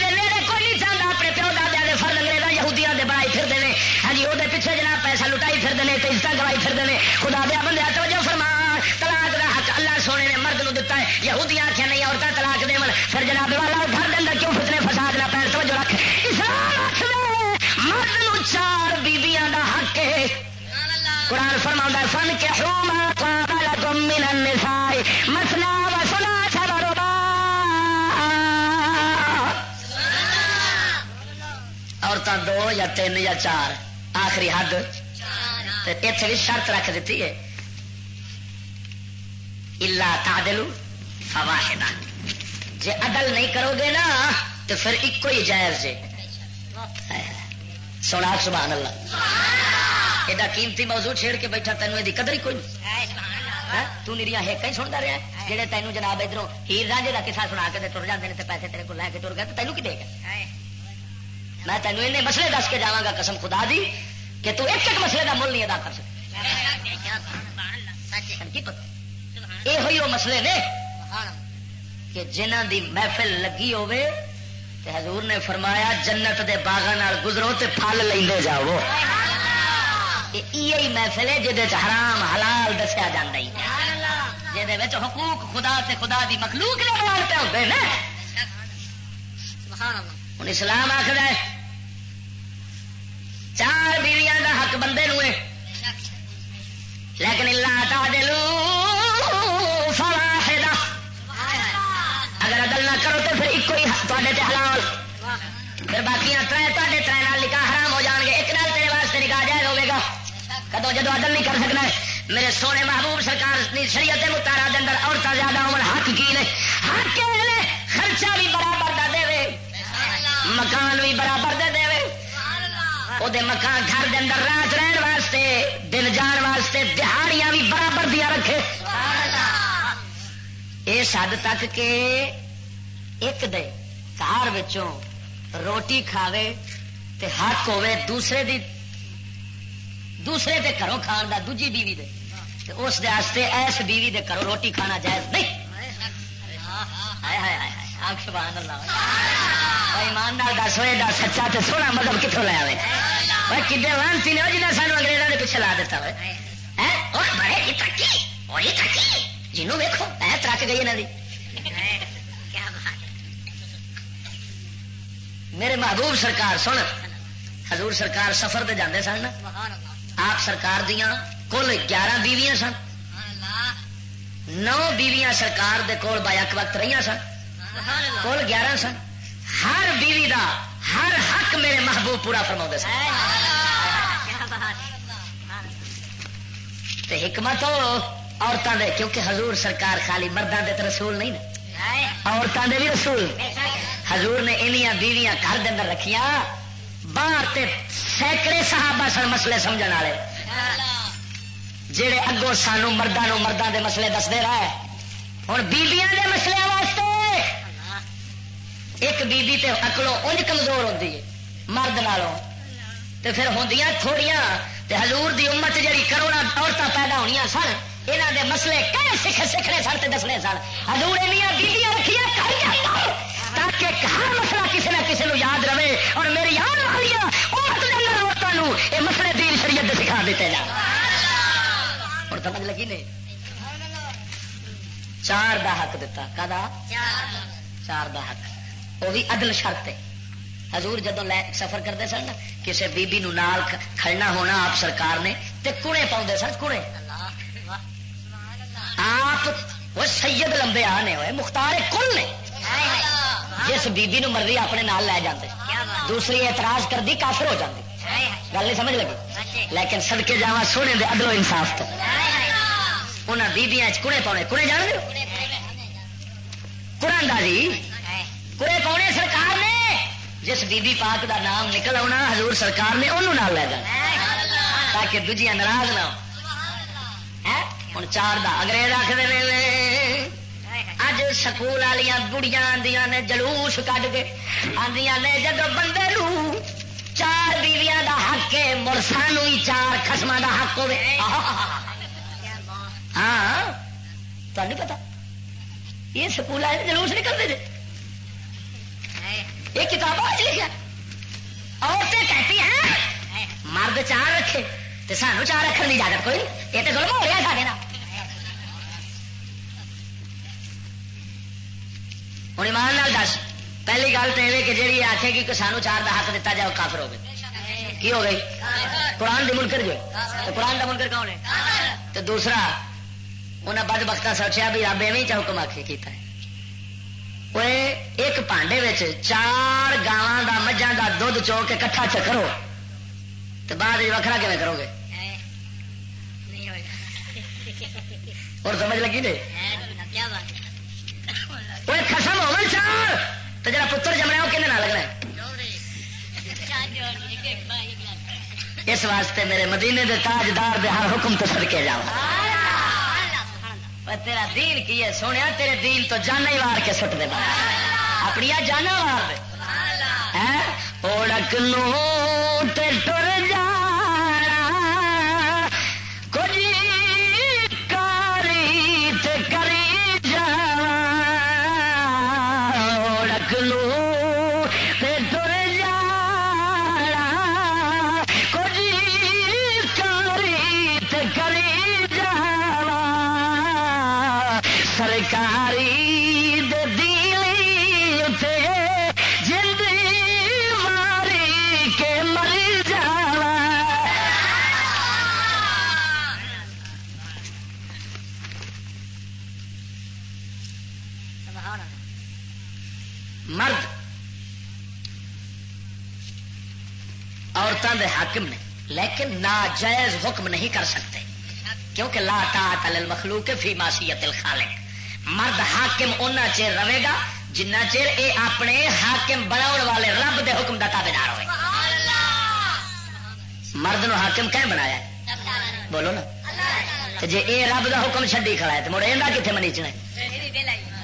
یہودیاں دے بنائی پھر ہیں ہاں جی وہ پیچھے جناب پیسہ لٹائی پھر ہیں تو عزت گوائی پھر ہیں خدا دیا بندے توجہ فرما طلاق دا حق اللہ سونے نے مرد نو دتا ہے یہودیاں آخیا نہیں عورتیں طلاق دے پھر جناب والا گھر دے اندر کیوں فتنے فساد نہ پیر توجہ رکھ مرد نو چار بیبیاں دا حق ہے قرآن فرما فن کے و سنا عورتیں دو یا تین یا چار آخری حد اتنے بھی شرط رکھ دیتی ہے الا تعدلو فواہدہ جی عدل نہیں کرو گے نا تو پھر ایک ہی جائز جی سونا سبحان اللہ ایڈا قیمتی موضوع چھیڑ کے بیٹھا تینوں یہ قدر ہی کوئی تو نیریا ہے کہیں سنتا رہا جہے تینوں جناب ادھر ہیر رانجے کا کسا سنا کے تر جاتے ہیں پیسے تیرے کو لے کے تر گئے تو تینوں کی دے گا میں تینوں این مسئلے دس کے جا قسم خدا دی کہ تو ایک ایک مسئلے کا مل نہیں ادا کر سکتا۔ یہ ہوئی وہ مسئلے نے کہ جنہ دی محفل لگی ہوئے تے حضور نے فرمایا جنت دے باغان گزرو تے پھل لے جاؤ۔ یہ محفل ہے جہد حرام حلال دسیا جا جہد حقوق خدا تے خدا دی مخلوق نے بیان پہ ہوتے ہیں ہوں اسلام آخر ہے چار بیویاں دا حق بندے نو لیکن اللہ تا فواحدہ۔ اگر عدل نہ کرو تو پھر ایک ہی تے حلال۔ پھر باقی تر تے تر نال نکاح حرام ہو جان گے۔ ایک نال تیرے واسطے نکاح جائز ہوے گا۔ کدو جدو عدل نہیں کر سکنا میرے سونے محبوب سرکار شریعت متارا دن عورتیں زیادہ عمر حق کی نے۔ حق خرچہ بھی برابر دا دے مکان بھی برابر دے دے وہ مکان گھر دے اندر رات رہن واسطے دن جان واسطے دہاڑیاں بھی برابر دیا رکھے اس حد تک کہ ایک دے گھر روٹی کھاوے تے حق ہوے دوسرے دی دوسرے دے گھروں کھان دا دوجی بیوی دے تے اس دے واسطے ایس بیوی دے گھروں روٹی کھانا جائز نہیں ہائے ہائے ہائے ایماندار دس ہوئے دا سچا تے سونا مطلب کتوں لے آئے کدے لانتی نے جنہیں سانو انگریزوں نے پیچھے لا دیتا ہوئے؟ جنوں ویکو ای ترک گئی یہاں میرے محبوب سرکار، سن، حضور سرکار سفر دے جاندے سن آپ سرکار دیا کل گیارہ بیویاں سن۔ نو بیویاں سرکار دے کول باق وقت رہی سن۔ کل گیارہ سن۔ ہر بیوی دا ہر حق میرے محبوب پورا فرما سن۔ حکمت عورتوں دے، کیونکہ حضور سرکار خالی مردوں دے تو رسول نہیں نا۔ عورتوں دے بھی رسول۔ حضور نے انیاں بیویاں گھر دے اندر رکھیاں۔ باہر تے سینکڑے صحابہ سن مسئلے سمجھ والے۔ جہے اگوں سانو مردوں مردوں دے مسئلے دستے رہے۔ ہوں بیبیاں دے مسئلے واسطے ایک بیبی تے اکلو انج کمزور ہوتی ہے مرد نالوں۔ تے پھر ہوندیاں تھوڑیاں تے حضور دی امت جڑی کروڑا عورتیں پیدا ہونی سن یہاں دے مسئلے کہے سکھ سکھنے سن تے دسنے سن۔ حضور بیبیاں رکھیاں تاکہ ہر مسئلہ کسی نہ کسی یاد رہے اور میری آن والی عورتوں یہ مسئلے دین شریعت سکھا دیتے جا اور سمجھ لگی نہیں؟ چار دا حق دتا۔ کدا چار دا حق۔ وہ بھی عدل شرط ہے۔ حضور جدو لے سفر کرتے سن کسی بیبی نو نال کھڑنا ہونا آپ سرکار نے، تے کڑے پاؤں سن، کڑے۔ آپ وہ سید لمبے آنے ہوئے، مختار کل نے۔ جس بیبی نو مرضی اپنے نال لے جاندے۔ دوسری اعتراض کر دی کافر ہو جاندی گل نہیں سمجھ لگی؟ لیکن سدکے جا سونے دے عدل و انصاف تو۔ انہیں بیبیاں کڑے پاؤنے کڑے جان دے قرآن جی کڑے پاؤنے سرکار نے جس بی بی پاک دا نام نکل آنا حضور سرکار نے انہوں نال لے جانا۔ تاکہ دوجیاں ناراض نہ ہوں۔ چار دا انگریز آخر اج سکول والی بڑیاں آدی نے جلوس کٹ کے آدی نے جب بندے لو چار بیویاں دا حق ہے مرسان چار خسم دا حق ہو ہاں تو پتا یہ سکول والے جلوس نکلتے تھے یہ کتاب آج لکھا عورتیں کہتی ہیں، مرد چار رکھے تو سانو چار رکھنے کی اجازت کوئی یہ تو ظلم ہو رہا سارے ہوں ایمان لال دس، پہلی گل تو یہ کہ جی آخے گی کہ سانو چار کا حق دتا جائے، وہ کافر ہو گئے۔ کی ہو گئی؟ قرآن دی منکر جو۔ تو قرآن کا منکر کون ہے؟ تو دوسرا انہیں بد بخت سوچا بھی رب ایویں چا حکم آخے کیتا ہے۔ ایک پانڈے چار گاواں کا مجھا کا دھد چو کے کٹھا چکرو تو بعد وکرا کیون کرو گے اور سمجھ لگی نے وہ خسم ہو چار تو جا پتر جمنا وہ کھنے نہ لگنا اس واسطے میرے مدینے دے تاجدار دے ہر حکم تو سڑکے جاؤ تیرا دین کی ہے سونے تیرے دین تو جانا ہی وار کے سٹ دے اپنی جانا ہاں؟ وار دے اوڑک نو ٹر دے حاکم نے، لیکن ناجائز حکم نہیں کر سکتے، کیونکہ لا تل مخلوق فی ماسیت الخالق۔ مرد حاکم اُنہ چیر رہے گا جنہ چیر اے اپنے حاکم بنا والے رب دے حکم کا تابے دار ہوئے۔ مرد نو حاکم کہیں بنایا؟ بولو نا۔ جی اے رب دا حکم چڈی کھڑا ہے تو مڑ یہ کتنے منیچنا ہے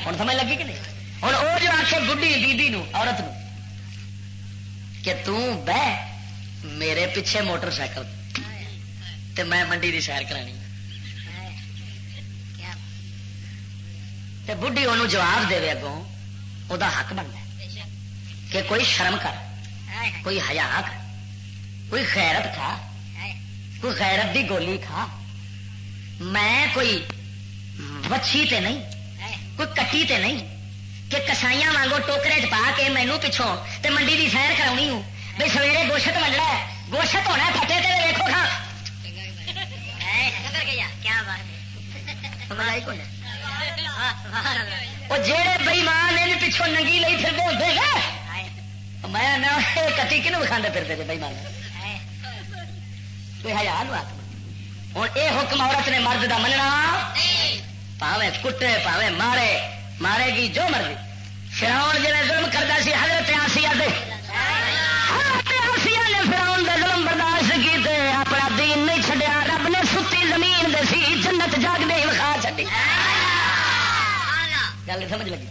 ہوں سمجھ لگی کہ نہیں؟ ہوں وہ جو آخ بڑھی بیبی نو، عورت نو، کہ تہ میرے پیچھے موٹر سائیکل۔ تے میں منڈی دی سیر کرانی۔ تے بڑھی انہوں جواب دے اگوں وہ حق بنتا کہ کوئی شرم کر، کوئی حیا کر، کوئی خیرت کھا، کوئی خیرت دی گولی کھا۔ میں کوئی وچھی تے نہیں، کوئی کٹی تے نہیں کہ کسائیاں وانگو ٹوکرے چ پا کے مینو پچھوں تے منڈی دی سیر کرانی ہوں۔ بھائی سویرے گوشت منڈنا ہے گوشت ہونا پھٹے تے دیکھو کھا وہ جہے بئی ماں پچھوں ننگی لئی پھر ہوتے نا میں کٹی کنو کھانے پھرتے تھے بئی مان کوئی ہزار ہوں یہ حکم عورت نے مرد کا مننا پاوے کٹے پاوے مارے مارے گی جو مرضی فراؤن جی ظلم کرتا سی حضرت آسیا دے گل سمجھ لگی۔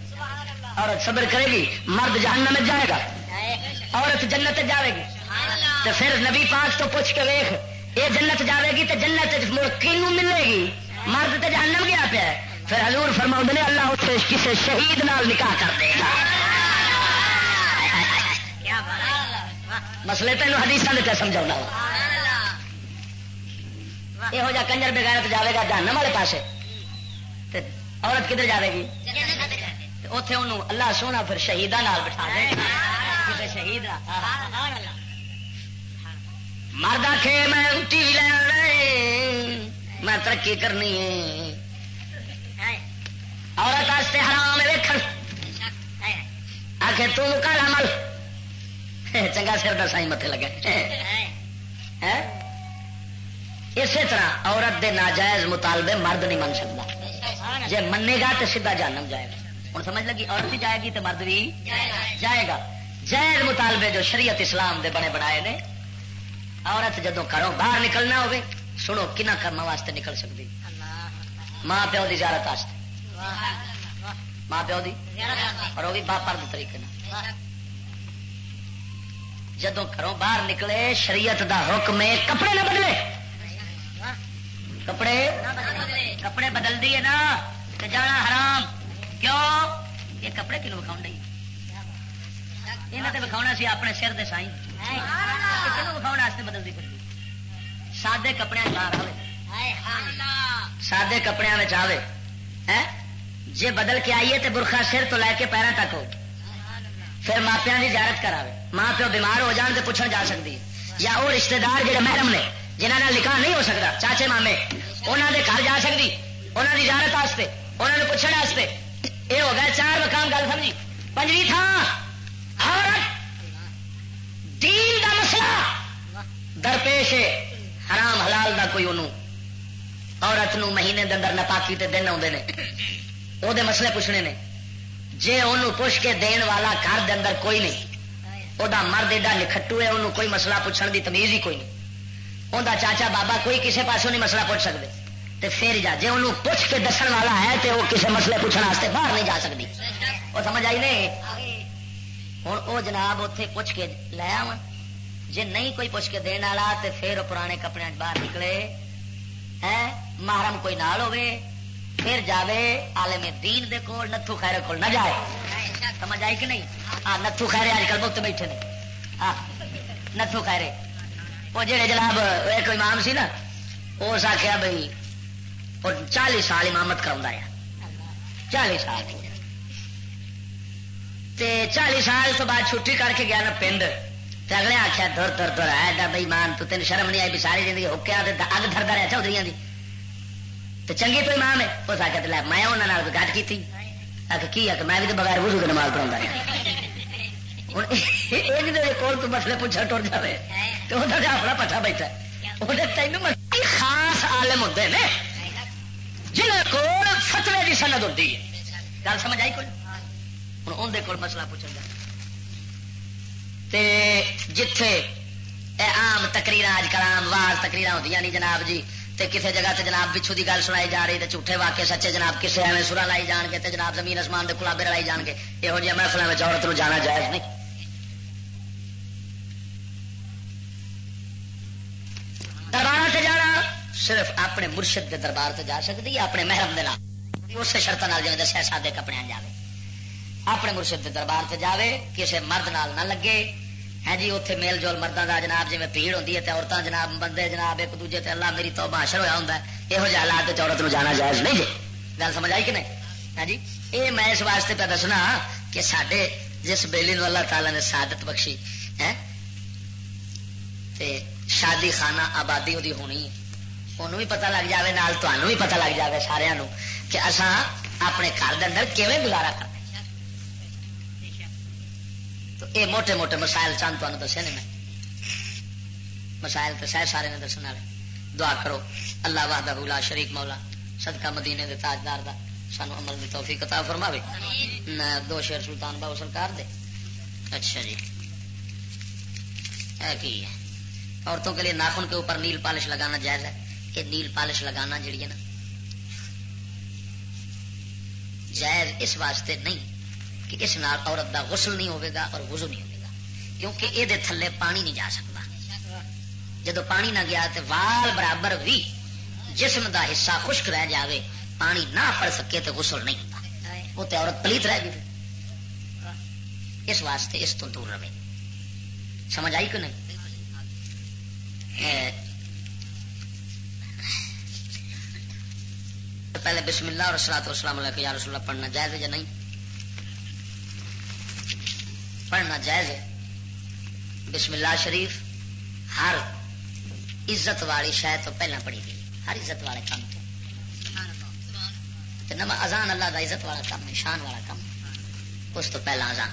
عورت صبر کرے گی، مرد جہنم میں جائے گا، عورت جنت جائے گی۔ تو پھر نبی پاک تو پوچھ کے ویخ یہ جنت جائے گی تو جنت مڑ ملے گی؟ مرد تو جہنم گیا پیا پھر حضور فرما نے، اللہ اسے کسی شہید نال نکاح کر دے گا۔ مسئلے تینوں حدیث پہ سمجھا یہو جا کنجر بغیر جائے گا جہنم والے پاسے۔ عورت کدھر جائے گی؟ اتے انہوں اللہ سونا پھر شہیدان بٹھا دے۔ شہید ہاں، ہاں، ہاں، مرد آ میں ٹی لین میں ترقی کرنی ہے۔ عورت واسطے حرام ویخ آخر تالا مل چنگا سر کا سائی متے لگے۔ اسی طرح عورت دے ناجائز مطالبے مرد نہیں من سکتا۔ جی منے گا تو سیدا جانم جائے گا۔ ہوں سمجھ لگی؟ عورت بھی جائے گی تو مرد بھی جائے گا۔ جائز مطالبے جو شریعت اسلام دے بنے بنائے نے، عورت جدو گھروں باہر نکلنا ہوگی سنو کنا کرم واسطے نکل سکتی ماں پیو کی زیارت واسطے۔ ماں پیو دی؟ اور وہ بھی باپر طریقے جدو گھروں باہر نکلے، شریعت دا حکم ہے کپڑے نہ بدلے۔ کپڑے کپڑے بدل دیے نا تو جانا حرام۔ کیوں؟ یہ کپڑے کلو وکھاؤ نہیں یہاں تو وکھاؤنا سی اپنے سر دے سائی کلو وکھاؤ بدلتی سادے کپڑے آئے سادے کپڑے آئے جی بدل کے آئیے تو برخا سر تو لے کے پیروں تک ہو۔ پھر ماپیا کی اجازت کرا ماں پیو بیمار ہو جان تو پوچھنا جا سکتی یا وہ رشتے دار جہے محرم نے جنہوں نے لکھا نہیں ہو سکتا چاچے مامے انہوں نے گھر جا سکتی انہوں کی اجازت واسطے انہوں نے پوچھنے واسطے۔ یہ ہو گیا چار مقام گل سمجھی۔ پنجویں تھان دین دا مسئلہ۔ درپیش ہے، حرام حلال دا کوئی انہوں عورت نو مہینے دن نپاکی تے دن آتے ہیں وہ مسئلے پوچھنے نے۔ جے انہوں پوچھ کے دین والا گھر دے اندر کوئی نہیں وہ مرد ایڈا نکھٹو ہے انہوں کوئی مسئلہ پوچھنے دی تمیز ہی کوئی نہیں۔ انہیں چاچا بابا کوئی کسی پاسوں نہیں مسئلہ پوچھ سکتے تو پھر جا جی انہوں پوچھ کے دسن والا ہے تو وہ کسی مسئلے پوچھنے واسطے باہر نہیں جا سکتی وہ سمجھ آئی نہیں ہوں وہ جناب اتے پوچھ کے لیا وا جی نہیں کوئی پوچھ کے دن والا تو پھر پرانے کپڑے باہر نکلے۔ ہے محرم کوئی نال ہوے پھر جاوے، عالم دین دے کول، نتھو خیر کول نہ جائے۔ سمجھ آئی کہ نہیں؟ ہاں نتھو خیرے اج کل بہت بیٹھے نے۔ ہاں نتھو خیرے۔ وہ جڑے جناب ایک امام سی نا اس آخیا بھائی اور چالیس سال امامت کرا ہے۔ چالیس سال۔ تے چالیس سال تو بعد چھٹی کر کے گیا نا پنڈ۔ تے اگلے آخیا دور دور دور ہے بھائی مان، تو تین شرم نہیں آئی بھی ساری زندگی ہوکیا اگ دھرتا رہا چودھری کی تو چنگی تو امام ہے۔ اس آ کے میں انہوں گٹ کی آ کی میں بھی تو بغیر وضو کے نماز پڑھا کول تو مسئلے پوچھا ٹر جائے تو اپنا پٹھا بیٹھا تین خاص عالم ہوتے ہیں جنہیں کول فتوے کی سند ہوتی ہے گل سمجھ آئی کوئی ہوں اندر کول مسئلہ پوچھا جائے جتھے آم تکریر اج کل آم واز تکریر ہوتی نہیں جناب جی تے کسی جگہ تے جناب پچھو دی گل سنائی جا رہی تے جھوٹے واقع سچے جناب کسی ایویں سورا لائی جان گے تے جناب زمین آسمان کے کلابے لائی جان گے یہو جہاں محفل میں عورت نو جانا جائز نہیں دربار سے جانا، صرف اپنے مرشد کے دربار سے جا سکتی ہے، اپنے محرم دے اس شرط جی دسیا، سادے کپڑے جائے اپنے مرشد کے دربار سے جاوے کسی مرد نال نہ لگے۔ ہے جی اتنے میل جول مردوں کا جناب جی بھیڑ ہوتی ہے عورتیں جناب، بندے جناب، ایک دوجے تے اللہ میری تو باشر ہوا ہوں یہو جہ حالات عورت نو جانا جائز نہیں جی گل سمجھ آئی کہ نہیں؟ ہے جی یہ میں اس واسطے پہ دسنا کہ سڈے جس بیلی نو اللہ تعالیٰ نے سعادت بخشی ہاں، ہے شادی خانہ آبادی وہ ہونی انہوں بھی پتہ لگ جائے نال تمہوں بھی پتہ لگ جائے سارا کہ اصا اپنے گھر کے اندر کیون گزارا کرنا تو یہ موٹے موٹے مسائل چند تمہیں دسے نے میں۔ مسائل تو سہ سارے نے دسنے والے۔ دعا کرو اللہ واہد بولا شریف مولا صدقہ مدینے دے تاجدار دا سانو عمل دی توفیق عطا فرماوے۔ دو شیر سلطان باو سرکار دے۔ اچھا جی۔ اے کی ہے؟ عورتوں کے لیے ناخن کے اوپر نیل پالش لگانا جائز ہے کہ نیل پالش لگانا جڑی ہے نا، جائز اس واسطے نہیں کہ اس نال عورت دا غسل نہیں ہوگا اور وضو نہیں ہوگا کیونکہ یہ تھلے پانی نہیں جا سکتا۔ جدو پانی نہ گیا تو وال برابر بھی جسم دا حصہ خشک رہ جاوے، پانی نہ پڑ سکے تو غسل نہیں ہوتا۔ وہ تو عورت پلیت رہ گئی۔ اس واسطے اس تو دور رہے۔ سمجھ آئی کہ نہیں؟ پہلے بسم اللہ اور سلاط وسلام علیکم. یا رسول اللہ، پڑھنا جائز ہے یا نہیں؟ پڑھنا جائز ہے. بسم اللہ شریف، ہر عزت والی شاید تو پہلے پڑھی گئی. ہر عزت والے کام تو. نما ازان اللہ دا عزت والا کام ہے، شان والا کام. اس تو پہلا ازان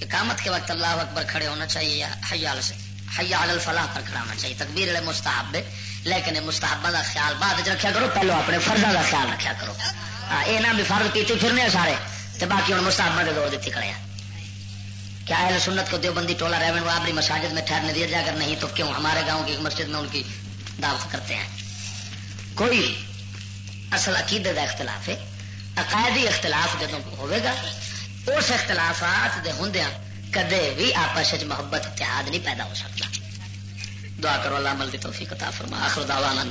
اقامت کے وقت اللہ اکبر کھڑے ہونا چاہیے یا حیال سے حیال الفلاح پر کھڑا ہونا چاہیے تکبیر علیہ مستحب ہے۔ لیکن مستحبہ کا خیال بعد رکھا کرو، پہلو اپنے فرضوں کا خیال رکھا کرو۔ ہاں یہ نہ بھی فرض کی پھرنے سارے۔ تو باقی ہوں مستحبہ کے دور دیتی کھڑے ہیں۔ کیا اہل سنت کو دیوبندی ٹولا رہے وہ اپنی مساجد میں ٹھہرنے دیا جائے اگر نہیں، تو کیوں ہمارے گاؤں کی مسجد میں ان کی دعوت کرتے ہیں؟ کوئی اصل عقیدے کا اختلاف ہے، عقائدی اختلاف جب ہوئے گا، اس اختلافات دے ہندیا کدے بھی آپس محبت اتحاد نہیں پیدا ہو سکتا۔ دعا کرو اللہ عمل کی توفیق عطا فرما۔ آخر دعوانا